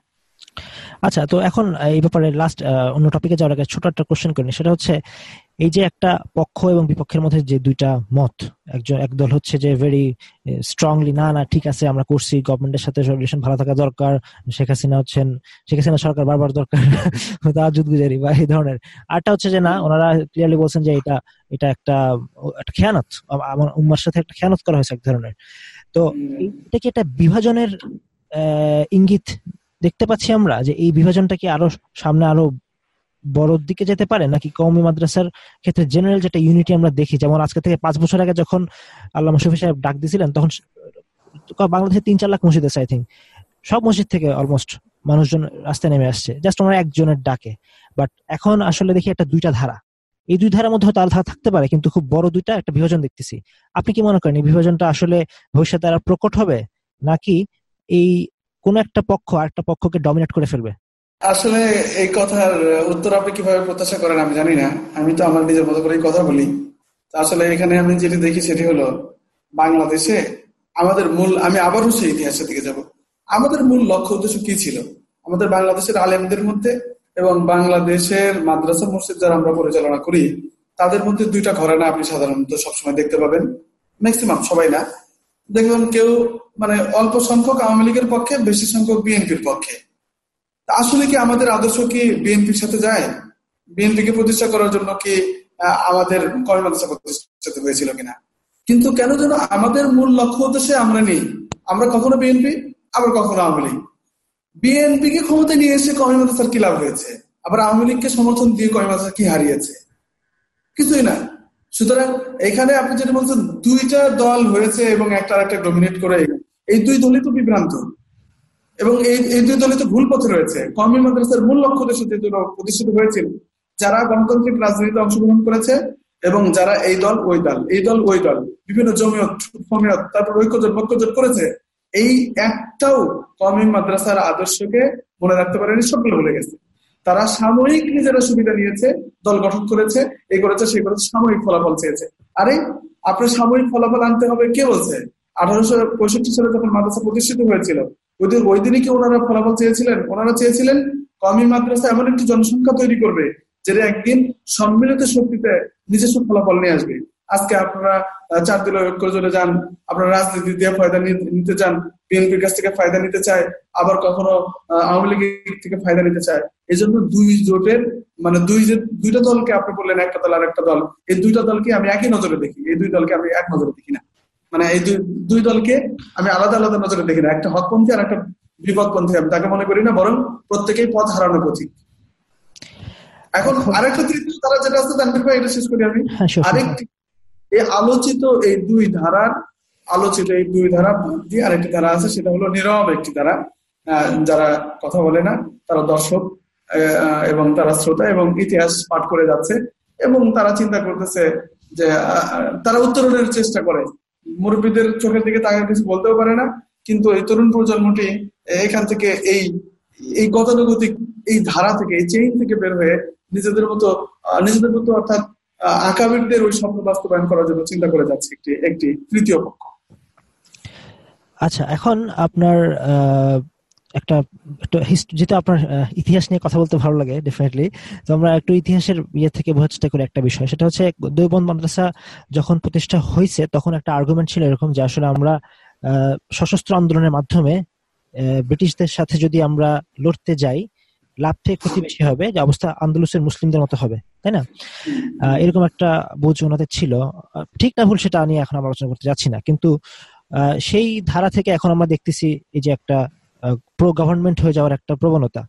আচ্ছা তো এখন এই ব্যাপারে লাস্ট অন্য টপিকে যাওয়ার আগে ছোট একটা কোশ্চেন করি, সেটা হচ্ছে এই যে একটা পক্ষ এবং বিপক্ষের মধ্যে যে দুইটা মত, একজন একদল হচ্ছে যে ভেরি স্ট্রংলি না না, ঠিক আছে, আমরা করছি গভর্নমেন্টের সাথে রিলেশন ভালো থাকা দরকার, শেখ হাসিনা হচ্ছেন, শেখ হাসিনা সরকার বারবার দরকার তাজুদ গুজারি বা এই ধরনের। আরটা হচ্ছে যে, না, ওনারা ক্লিয়ারলি বলছেন যে এটা এটা একটা একটা খেয়ানত আমার উম্মার সাথে একটা খেয়ানত করা হয়েছে এক ধরনের। তো এটা কি একটা বিভাজনের ইঙ্গিত দেখতে পাচ্ছি আমরা যে এই বিভাজনটা কি আরও সামনে আরও বড় দিকে যেতে পারে নাকি কৌমি মাদ্রাসার ক্ষেত্রে জেনারেল যেটা ইউনিটি আমরা দেখি, যেমন আজকে থেকে পাঁচ বছর আগে যখন আল্লাহ শফি সাহেব ডাক দিয়েছিলেন, তখন বাংলাদেশে তিন চার লাখ মসজিদ আছে আই থিঙ্ক সব মসজিদ থেকে অলমোস্ট মানুষজন রাস্তায় নেমে আসছে। জাস্ট ওনারা একজনের ডাকে। বাট এখন আসলে দেখি একটা দুইটা ধারা। এই দুই ধারার মধ্যে হয়তো আলাদা থাকতে পারে, কিন্তু খুব বড় দুইটা একটা বিভাজন দেখতেছি। আপনি কি মনে করেন এই বিভাজনটা আসলে ভবিষ্যতে আর প্রকট হবে? নাকি এই কোন একটা পক্ষ আর একটা পক্ষকে ডমিনেট করে ফেলবে? আসলে এই কথার উত্তর আপনি কীভাবে প্রত্যাশা করেন আমি জানি না। আমি তো আমার নিজের মতো করেই কথা বলি। আসলে এখানে আমি যেটি দেখি সেটি হলো, বাংলাদেশে আমাদের মূল, আমি আবারও সেই ইতিহাসের দিকে যাব। আমাদের মূল লক্ষ্য উদ্দেশ্য কি ছিল? আমাদের বাংলাদেশের আলেমদের মধ্যে এবং বাংলাদেশের মাদ্রাসা মসজিদ যারা আমরা পরিচালনা করি, তাদের মধ্যে দুইটা ঘরানা আপনি সাধারণত সবসময় দেখতে পাবেন। ম্যাক্সিমাম সবাই না। দেখবেন কেউ মানে অল্প সংখ্যক আওয়ামী লীগের পক্ষে, বেশি সংখ্যক বিএনপির পক্ষে। আসলে কি আমাদের আদর্শ কি বিএনপির সাথে যায়? বিএনপিকে প্রতিষ্ঠা করার জন্য কি আমাদের কর্মদশা প্রতিষ্ঠিত হয়েছিল কিনা? কিন্তু কেন যেন আমাদের মূল লক্ষ্য উদ্দেশ্যে আমরা নেই। আমরা কখনো বিএনপি, আবার কখনো আওয়ামী লীগ। বিএনপি কে ক্ষমতা নিয়ে এসে কমি কি লাভ হয়েছে? আবার আওয়ামী লীগকে সমর্থন দিয়ে কমি কি হারিয়েছে? কিছুই না। সুতরাং এখানে আপনি যেটা বলছেন দুইটা দল হয়েছে এবং একটা একটা ডমিনেট করে, এই দুই দলই তো বিভ্রান্ত। এবং এই এই দুই দলই তো ভুল পথে রয়েছে। কমি মাদ্রাসার মূল লক্ষ্য দেশে যে দল প্রতিষ্ঠিত হয়েছিল, যারা গণতান্ত্রিক রাজনীতিতে অংশগ্রহণ করেছে এবং যারা এই দল, ওই দল, এই দল, ওই দল, বিভিন্ন জমিয়ত, ফমিয়ত, তারপর ঐক্যজোট ঐক্যজোট করেছে, এই একটাও কমি মাদ্রাসার আদর্শকে মনে রাখতে পারেনি, সকলে ভুলে গেছে। তারা সাময়িক নিজেরা সুবিধা নিয়েছে, দল গঠন করেছে এই করেছে সেই করেছে, সাময়িক ফলাফল চেয়েছে। আরে, আপনার সাময়িক ফলাফল আনতে হবে কে বলছে? আঠারোশো পঁয়ষট্টি সালে যখন মাদ্রাসা প্রতিষ্ঠিত হয়েছিল ওই দিনই কি ওনারা ফলাফল চেয়েছিলেন? ওনারা চেয়েছিলেন কমি মাদ্রাসা এমন একটি জনসংখ্যা তৈরি করবে, যেটা একদিন সম্মিলিত শক্তিতে নিজস্ব ফলাফল নিয়ে আসবে। আজকে আপনারা চার দিল ঐক্য জোরে যান, আপনারা রাজনীতি দিয়ে ফায়দা নিতে চান, বিএনপির কাছ থেকে ফায়দা নিতে চায়, আবার কখনো আওয়ামী লীগের থেকে ফায়দা নিতে চায়। এই জন্য দুই জোটের মানে দুই যে, দুইটা দলকে আপনি বললেন একটা দল আর একটা দল, এই দুইটা দলকে আমি একই নজরে দেখি, এই দুই দলকে আমি এক নজরে দেখি না। মানে এই দুই দলকে আমি আলাদা আলাদা নজরে দেখি না। একটা হকপন্থী আর একটা বিপদপন্থী আমি তাকে মনে করি না বরং প্রত্যেকেই পথ হারানো পথিক। এখন আরেকটা তৃতীয় তারা যেটা আছে তানভীর ভাই এটা শেষ করি আমি। হ্যাঁ, আরেকটি এই আলোচিত এই দুই ধারার আলোচিত এই দুই ধারা দিয়ে আরেকটি ধারা আছে সেটা হলো নীরব একটি ধারা। যারা কথা বলে না তারা দর্শক এবং তারা শ্রোতা এবং ইতিহাস পাঠ করে যাচ্ছে। এবং তারা চিন্তা করতেছে যে তারা উত্তরণের চেষ্টা করে। মুরব্বীদের চোখের দিকে তাকে কিছু বলতেও পারে না। কিন্তু এই তরুণ প্রজন্মটি এখান থেকে এই এই গতানুগতিক এই ধারা থেকে, এই চেইন থেকে বের হয়ে নিজেদের মতো নিজেদের মতো অর্থাৎ আকাবিরদের ওই স্বপ্ন বাস্তবায়ন করার জন্য চিন্তা করে যাচ্ছে একটি একটি তৃতীয় পক্ষ। আচ্ছা এখন আপনার একটা একটা যেটা আপনার ইতিহাস নিয়ে কথা বলতে ভালো লাগে ডেফিনেটলি তো আমরা একটু ইতিহাসের ইয়ে থেকে বোঝার চেষ্টা করি একটা বিষয়। সেটা হচ্ছে দৈবন মাদ্রাসা যখন প্রতিষ্ঠা হয়েছে, তখন একটা আর্গুমেন্ট ছিল এরকম যে আসলে আমরা সশস্ত্র আন্দোলনের মাধ্যমে ব্রিটিশদের সাথে যদি আমরা লড়তে যাই, লাভ থেকে ক্ষতি বেশি হবে, যে অবস্থা আন্দোলসের মুসলিমদের মতো হবে, তাই না? এরকম একটা বোঝ ওনাদের ছিল। ঠিক না ভুল সেটা নিয়ে এখন আমরা আলোচনা করতে যাচ্ছি না। কিন্তু সেই ধারা থেকে এখন আমরা দেখতেছি এই যে একটা প্রো গভর্নমেন্ট হয়ে যাওয়ার একটা প্রবণতা।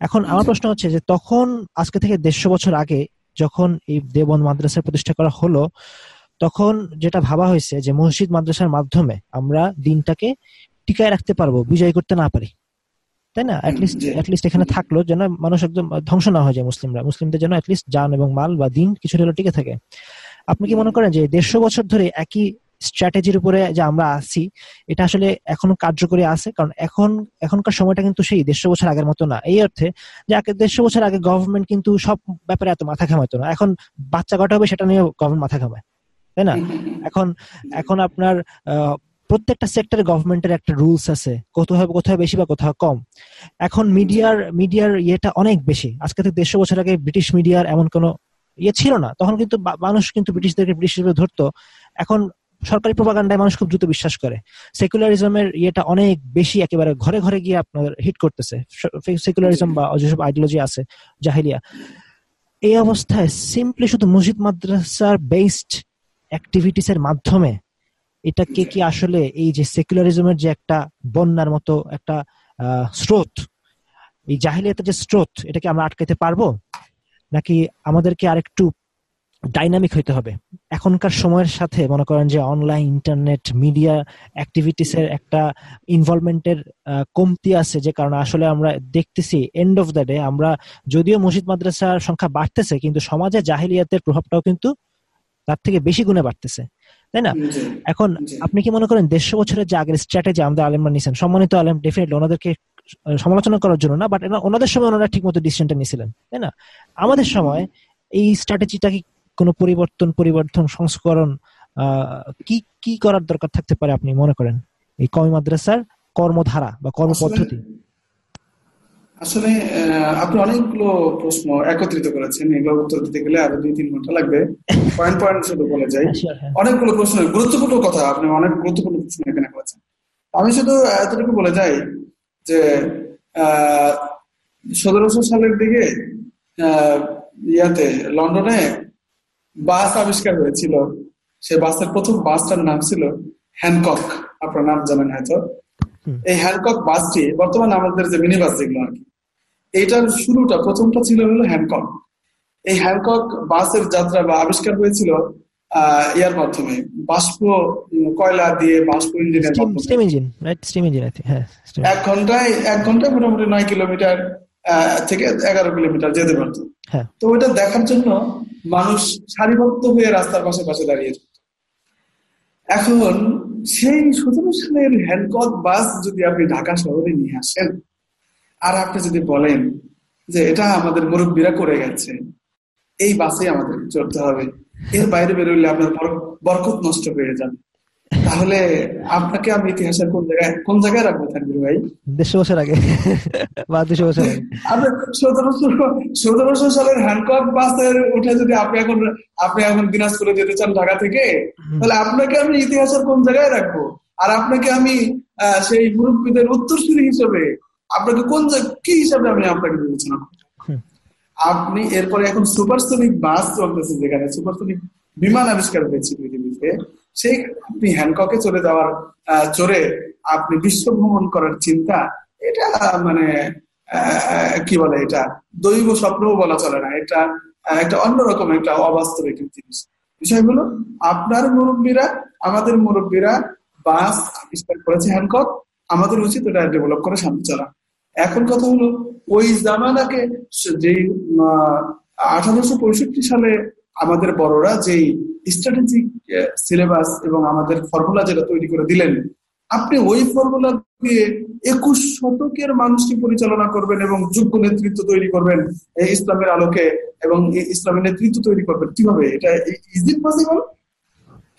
এখন আমার প্রশ্ন হচ্ছে যে তখন আজকে থেকে দেড়শো বছর আগে যখন এই দেবন মাদ্রাসা প্রতিষ্ঠা করা হলো তখন যেটা ভাবা হয়েছে যে মসজিদ মাদ্রাসার মাধ্যমে আমরা দিনটাকে টিকায় রাখতে পারব বিজয় করতে না পারি। তাই না? অ্যাটলিস্ট অ্যাটলিস্ট এখানে থাকল যেন মানুষ একদম ধ্বংস না হয়ে যায় মুসলিমরা। মুসলিমদের জন্য অ্যাটলিস্ট যান এবং মাল বা দিন কিছু হলেও টিকে থাকে। আপনি কি মনে করেন যে দেড়শো বছর ধরে একই স্ট্র্যাটেজির উপরে যে আমরা আছি, এটা আসলে এখনও কার্যকরী আছে। কারণ এখন, এখনকার সময়টা কিন্তু সেই দেড়শো বছর আগের মতো না। এই অর্থে যে দেড়শো বছর আগে গভর্নমেন্ট কিন্তু সব ব্যাপারে এত মাথা ঘামাইতো না। এখন বাচ্চা কটা হবে সেটা নিয়ে গভর্নমেন্ট মাথা ঘামায়। তাই না? এখন এখন আপনার প্রত্যেকটা সেক্টরে গভর্নমেন্টের একটা রুলস আছে। কোথাও কোথাও বেশি বা কোথাও কম। এখন মিডিয়ার মিডিয়ার ইয়েটা অনেক বেশি। আজকে থেকে দেড়শো বছর আগে ব্রিটিশ মিডিয়ার এমন কোনো ইয়ে ছিল না। তখন কিন্তু মানুষ কিন্তু ব্রিটিশদেরকে ব্রিটিশ হিসেবে ধরতো। এখন সরকারি প্রভাকাণ্ডায় মানুষ খুব দ্রুত বিশ্বাস করে। সেকুলারিজমের ইয়েটা অনেক বেশি একেবারে ঘরে ঘরে গিয়ে আপনার হিট করতেছে। সেকুলারিজম বা যেসব আইডিওলজি আছে, জাহিলিয়া। এই অবস্থায় সিম্পলি শুধু মসজিদ, মাদ্রাসার বেসড অ্যাক্টিভিটিস এর মাধ্যমে এটাকে কি আসলে এই যে সেকুলারিজমের যে একটা বন্যার মতো একটা স্রোত, এই জাহিলিয়াতের যে স্রোত, এটাকে আমরা আটকাইতে পারব? নাকি আমাদেরকে আরেকটু ডাইনামিক হইতে হবে। এখনকার সময়ের সাথে মনে করেন যে অনলাইন ইন্টারনেট মিডিয়া অ্যাক্টিভিটিস এর একটা ইনভলভমেন্টের কমতি আছে যে কারণে আসলে আমরা দেখতেছি এন্ড অফ দ্য ডে আমরা যদিও মসজিদ মাদ্রাসার সংখ্যা বাড়তেছে কিন্তু সমাজে জাহিলিয়াতের প্রভাবটাও কিন্তু তার থেকে বেশি গুণে বাড়তেছে। তাই না? এখন আপনি কি মনে করেন দেড়শো বছরের যে আগের স্ট্র্যাটেজি আমাদের আলেমরা নিছেন সম্মানিত আলেম ডেফিনেটলি ওনাদেরকে সমালোচনা করার জন্য না বাট ওনাদের সময় ওনারা ঠিক মতো ডিসিশনটা নিয়েছিলেন তাই না? আমাদের সময় এই স্ট্র্যাটেজিটা কি কোনো পরিবর্তন পরিবর্তন সংস্করণ কি কি করার দরকার থাকতে পারে আপনি মনে করেন? এই কমি মাদ্রাসার কর্মধারা বা কর্মপদ্ধতি। আসলে আপনি অনেকগুলো প্রশ্ন একত্রিত করেছেন। এগুলো উত্তর দিতে গেলে আরও দুই তিন ঘণ্টা লাগবে। পয়েন্ট পয়েন্ট শুধু বলে যাই। হ্যাঁ, হ্যাঁ। অনেকগুলো প্রশ্ন গুরুত্বপূর্ণ কথা। আপনি অনেক গুরুত্বপূর্ণ প্রশ্ন এখানে করেছেন। আমি শুধু এতটুকু বলে যাই যে সতেরোশো সালের দিকে ইয়াতে লন্ডনে বাস আবিষ্কার হয়েছিল। সে বাসের প্রথম বাসটার নাম ছিল হ্যানকক। আপনার নাম জানেন হয়তো। এই হ্যানকক বাসটি বর্তমানে আমাদের যে মিনি বাস যেগুলো আর কি এইটার শুরুটা প্রথমটা ছিল হলো হ্যানকক। এই হ্যানকক বাসের যাত্রা বা আবিষ্কার হয়েছিল ইয়ার মাধ্যমে। বাষ্প কয়লা দিয়ে বাষ্প ইঞ্জিনের হ্যাঁ, এক ঘন্টায় এক ঘন্টায় মোটামুটি নয় কিলোমিটার থেকে এগারো কিলোমিটার যেতে পারত। হ্যাঁ। তো ওইটা দেখার জন্য মানুষ সারিবদ্ধ হয়ে রাস্তার পাশে পাশে দাঁড়িয়ে এখন সেই সতেরো সালের হ্যান্ডকট বাস যদি আপনি ঢাকা শহরে নিয়ে আসেন, আর আপনি যদি বলেন যে এটা আমাদের মুরব্বীরা করে গেছে, এই বাসে আমাদের চলতে হবে। এর বাইরে বেরোলে আপনার বরকত নষ্ট হয়ে যাবে। তাহলে আপনাকে আমি ইতিহাসের কোন জায়গায় কোন জায়গায় রাখব থাকবে ভাই? দেড়শো বছর আগে। বা দুশো বছর আগে। সতেরোশো সতেরোশো সালের হ্যান্ডকক বাসের উঠে যদি আপনি এখন আপনি এখন দিনাজপুরে যেতে চান ঢাকা থেকে তাহলে আপনাকে আমি ইতিহাসের কোন জায়গায় রাখব? আর আপনাকে আমি সেই মুরব্বীদের উত্তরসূরি হিসেবে আপনাকে কোন কি হিসাবে আমি আপনাকে বিবেচনা করব? আপনি এরপরে এখন সুপারসনিক বাস চলতেছে যেখানে সুপারসনিক বিমান আবিষ্কার হয়েছে পৃথিবীতে। সেই আপনি হ্যানককে চলে যাওয়ার চড়ে আপনি বিশ্ব ভ্রমণ করার চিন্তা, এটা মানে কি বলে এটা? দৈব স্বপ্নও বলা চলে না। এটা একটা অন্যরকম একটা অবাস্তবিক জিনিস। বিষয় বিষয়গুলো, আপনার মুরব্বীরা, আমাদের মুরব্বীরা, বাস আবিষ্কার করেছে হ্যানকক আমাদের উচিত ওটা ডেভেলপ করে সামনে চলা। এখন কথা হলো, ওই জামানাকে যে আঠারোশো পঁয়ষট্টি সালে আমাদের বড়রা যেই স্ট্র্যাটেজিক সিলেবাস এবং আমাদের ফর্মুলা যেটা তৈরি করে দিলেন, আপনি ওই ফর্মুলা দিয়ে একুশ শতকের মানুষকে পরিচালনা করবেন এবং যোগ্য নেতৃত্ব তৈরি করবেন, এই ইসলামের আলোকে এবং ইসলামের নেতৃত্ব তৈরি করবেন। কীভাবে? এটা is it possible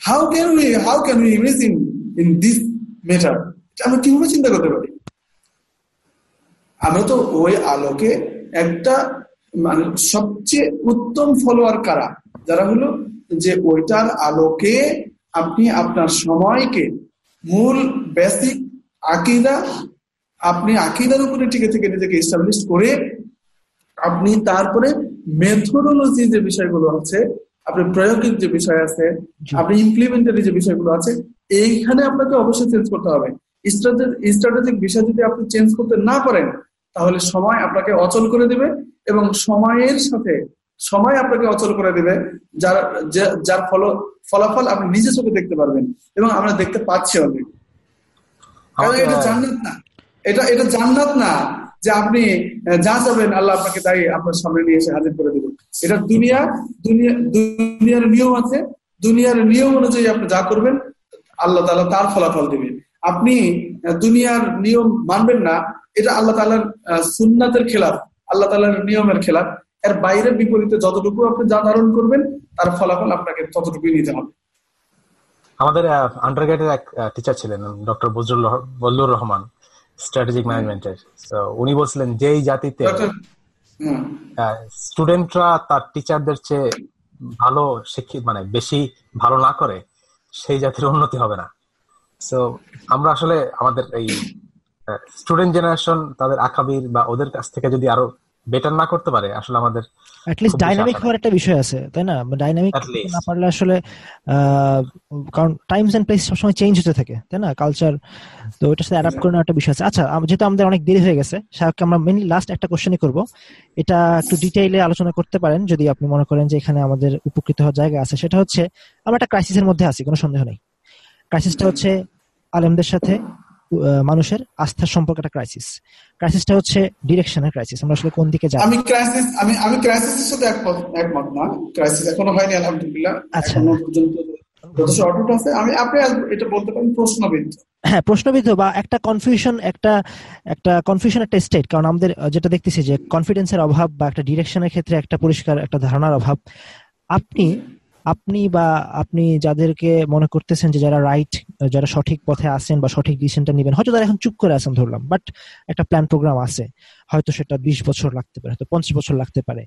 how can we how can we imagine in this matter আমরা কীভাবে চিন্তা করতে পারি? আমরা তো ওই আলোকে একটা মানে সবচেয়ে উত্তম ফলোয়ার কারা? যারা হলো যে ওইটার আলোকে আপনি আপনার সময়কে মূল বেসিক আকিদা আপনি আকিদার উপরে টিকে থেকে নিজেকে ইস্টাবলিশ করে আপনি তারপরে মেথোডোলজি যে বিষয়গুলো আছে আপনি প্রয়োগের যে বিষয় আছে আপনি ইমপ্লিমেন্টের যে বিষয়গুলো আছে এইখানে আপনাকে অবশ্যই চেঞ্জ করতে হবে। স্ট্র্যাটেজিক বিষয় যদি আপনি চেঞ্জ করতে না পারেন তাহলে সময় আপনাকে অচল করে দিবে এবং সময়ের সাথে সময় আপনাকে অচল করে দেবে যার যার ফল ফলাফল আপনি নিজে চোখে দেখতে পারবেন এবং আমরা দেখতে পাচ্ছি অলরেডি এটা জান্নাত না। এটা এটা জান্নাত না যে আপনি যা যাবেন আল্লাহ আপনাকে তাই আপনার সামনে নিয়ে এসে হাজির করে দেবেন এটা দুনিয়া দুনিয়া দুনিয়ার নিয়ম আছে। দুনিয়ার নিয়ম অনুযায়ী আপনি যা করবেন আল্লাহ তালা তার ফলাফল দিবে। আপনি দুনিয়ার নিয়ম মানবেন না এটা আল্লাহ তালার সুন্নাতের খেলাফ আল্লাহ তালার নিয়মের খেলাফ। এর বাইরে বিপরীতে যতটুকু আপনি যা ধারণ করবেন তার ফলাফল আপনাকে ততটুকুই নিতে হবে। আমাদের আন্ডারগ্রেডের এক টিচার ছিলেন ডক্টর বজলুর রহমান স্ট্র্যাটেজিক ম্যানেজমেন্টের উনি বলছিলেন যেই জাতিতে স্টুডেন্টরা তার টিচারদের চেয়ে ভালো শিক্ষিত মানে বেশি ভালো না করে সেই জাতির উন্নতি হবে না। সো আমরা আসলে আমাদের এই স্টুডেন্ট জেনারেশন তাদের আকাবির বা ওদের কাছ থেকে যদি আরও বেটার না করতে পারে আসলে আমাদের অ্যাটলিস্ট ডাইনামিক হওয়ার একটা বিষয় আছে তাই না? ডাইনামিক না পারলে আসলে কারণ টাইমস এন্ড প্লেস সবসময় চেঞ্জ হতে থাকে তাই না? কালচার তো ওইটার সাথে অ্যাডাপ্ট করে একটা বিষয় আছে। আচ্ছা যেহেতু আমাদের অনেক দেরি হয়ে গেছে সাহেবকে আমরা মেনলি লাস্ট একটা কোশ্চেনই করব। এটা একটু ডিটেইলে আলোচনা করতে পারেন যদি আপনি মনে করেন যে এখানে আমাদের উপকৃত হওয়ার জায়গা আছে। সেটা হচ্ছে আমরা একটা ক্রাইসিসের মধ্যে আছি কোনো সন্দেহ নেই। ক্রাইসিসটা হচ্ছে আলেমদের সাথে মানুষের আস্থার সম্পর্ক একটা ক্রাইসিস ক্রাইসিসটা হচ্ছে ডিরেকশনের ক্রাইসিস আমরা আসলে কোন দিকে যাব আমি ক্রাইসিস আমি আমি ক্রাইসিসের সাথে একমত একমত না। ক্রাইসিস এখনও হয়নি আলহামদুলিল্লাহ। আচ্ছা। পর্যন্ত আছে। আমি আপনি এটা বলতে পারেন প্রশ্নবিদ্ধ। হ্যাঁ প্রশ্নবিদ্ধ বা একটা কনফিউশন একটা একটা কনফিউশন একটা স্টেট কারণ আমাদের যেটা দেখতেছি যে কনফিডেন্সের অভাব বা একটা ডিরেকশনের ক্ষেত্রে একটা পরিষ্কার একটা ধারণার অভাব। আপনি আপনি বা আপনি যাদেরকে মনে করতেছেন যে যারা রাইট যারা সঠিক পথে আছেন বা সঠিক ডিসিশনটা নেবেন, হয়তো তারা এখন চুপ করে আছেন ধরলাম বাট একটা প্ল্যান প্রোগ্রাম আছে, হয়তো সেটা বিশ বছর লাগতে পারে, হয়তো পঞ্চাশ বছর লাগতে পারে।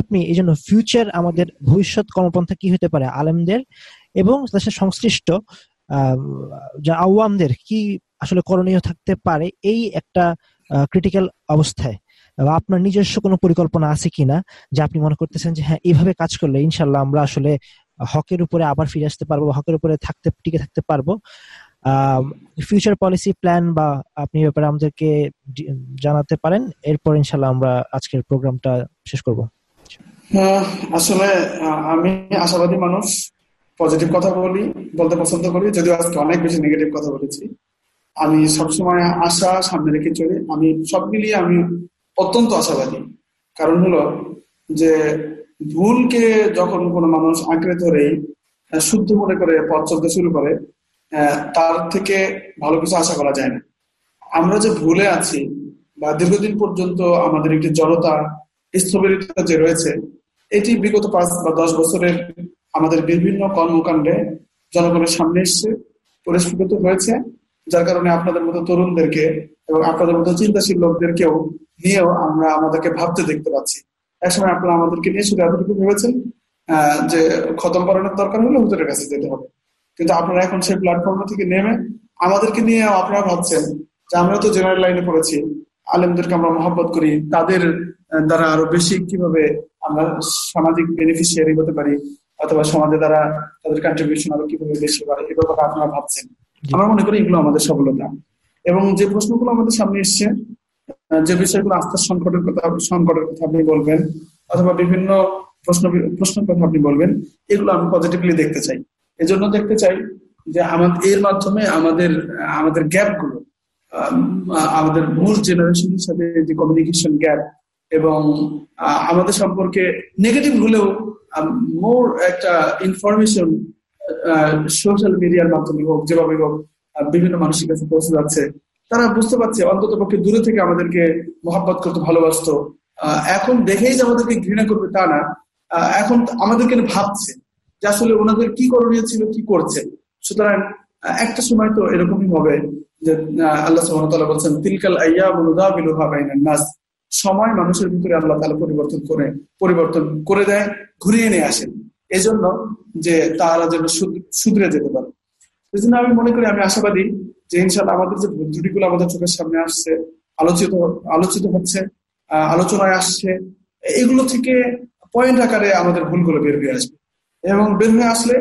আপনি এই জন্য ফিউচার আমাদের ভবিষ্যৎ কর্মপন্থা কি হতে পারে? আলেমদের এবং তার সংশ্লিষ্ট যা আওয়ামদের কি আসলে করণীয় থাকতে পারে? এই একটা ক্রিটিক্যাল অবস্থায় আপনার নিজস্ব কোনো পরিকল্পনা আছে কিনা যে আপনি মনে করতেছেন যে হ্যাঁ এইভাবে কাজ করলে ইনশাল্লাহ আমরা আসলে হকের উপরে আবার ফিরে আসতে পারব হকের উপরে থাকতে, টিকে থাকতে পারব। ফিউচার পলিসি প্ল্যান বা আপনি ব্যাপারে আমাদেরকে জানাতে পারেন। এরপর ইনশাল্লাহ আমরা আজকের প্রোগ্রামটা শেষ করব। আসলে আমি আশাবাদী মানুষ। পজিটিভ কথা বলি, বলতে পছন্দ করি। যদিও আজকে অনেক বেশি নেগেটিভ কথা বলেছি। আমি সবসময় আশা সামনে রেখে চলি। আমি সব মিলিয়ে আমি অত্যন্ত আশাবাদী। কারণ হলো যে ভুলকে যখন কোনো মানুষ আঁকড়ে ধরেই শুদ্ধ মনে করে পথ চলতে শুরু করে তার থেকে ভালো কিছু আশা করা যায় না। আমরা যে ভুলে আছি বা দীর্ঘদিন পর্যন্ত আমাদের একটি জড়তা, স্থবিরতা যে রয়েছে, এটি বিগত পাঁচ বা দশ বছরের আমাদের বিভিন্ন কর্মকাণ্ডে জনগণের সামনে এসছে, পরিস্ফুটিত হয়েছে, যার কারণে আপনাদের মতো তরুণদেরকে এবং আপনাদের মতো চিন্তাশীল লোকদেরকেও নিয়েও আমরা আমাদেরকে ভাবতে দেখতে পাচ্ছি। একসময় আপনারা আমাদেরকে নিয়ে শুধু এতটুকু ভেবেছেন যে খতম করানোর দরকার হলে হুজুরের কাছে যেতে হবে। কিন্তু আপনারা এখন সেই প্ল্যাটফর্ম থেকে নেমে আমাদেরকে নিয়ে আপনারা ভাবছেন যে আমরা তো জেনারেল লাইনে পড়েছি আলেমদেরকে আমরা মহব্বত করি তাদের দ্বারা আরও বেশি কীভাবে আমরা সামাজিক বেনিফিশিয়ারি হতে পারি অথবা সমাজে দ্বারা তাদের কন্ট্রিবিউশন আরও কীভাবে বেশি বাড়ে এ ব্যাপারে আপনারা ভাবছেন। আমরা মনে করি এগুলো আমাদের সফলতা। এবং যে প্রশ্নগুলো আমাদের সামনে এসছে যে বিষয়গুলো আস্থার সংকটের কথা সংকটের কথা আপনি বলবেন, অথবা বিভিন্ন প্রশ্ন প্রশ্নের কথা আপনি বলবেন, এগুলো আমি পজিটিভলি দেখতে চাই। এজন্য দেখতে চাই যে আমাদের এর মাধ্যমে আমাদের আমাদের গ্যাপগুলো আমাদের মূল জেনারেশনের সাথে যে কমিউনিকেশন গ্যাপ এবং আমাদের সম্পর্কে নেগেটিভ হলেও মোর একটা ইনফরমেশন সোশ্যাল মিডিয়ার মাধ্যমে হোক, যেভাবে হোক বিভিন্ন মানুষের কাছে পৌঁছে যাচ্ছে। তারা বুঝতে পারছে, অন্তত পক্ষে দূরে থেকে আমাদেরকে মোহাব্বত করতে ভালোবাসত। এখন দেখেই যে আমাদেরকে ঘৃণা করবে তা না। এখন আমাদেরকে ভাবছে যে আসলে ওনাদের কি করণীয় ছিল, কি করছে। সুতরাং একটা সময় তো এরকমই হবে যে আল্লাহ সুবহানাহু বলছেন, তিলকাল নাস। সময় মানুষের ভিতরে আল্লাহ তালা পরিবর্তন করে পরিবর্তন করে দেয়, ঘুরিয়ে নিয়ে আসেন এই জন্য যে তারা যেন শুধরে যেতে পারে। এই জন্য আমি মনে করি, আমি আশাবাদী যে ইনশাল্লাহ আমাদের যে ত্রুটিগুলো আমাদের চোখের সামনে আসছে, আলোচিত আলোচিত হচ্ছে আলোচনায় আসছে, এগুলো থেকে পয়েন্ট আকারে আমাদের ভুলগুলো বের হয়ে আসবে। এবং বের হয়ে আসলে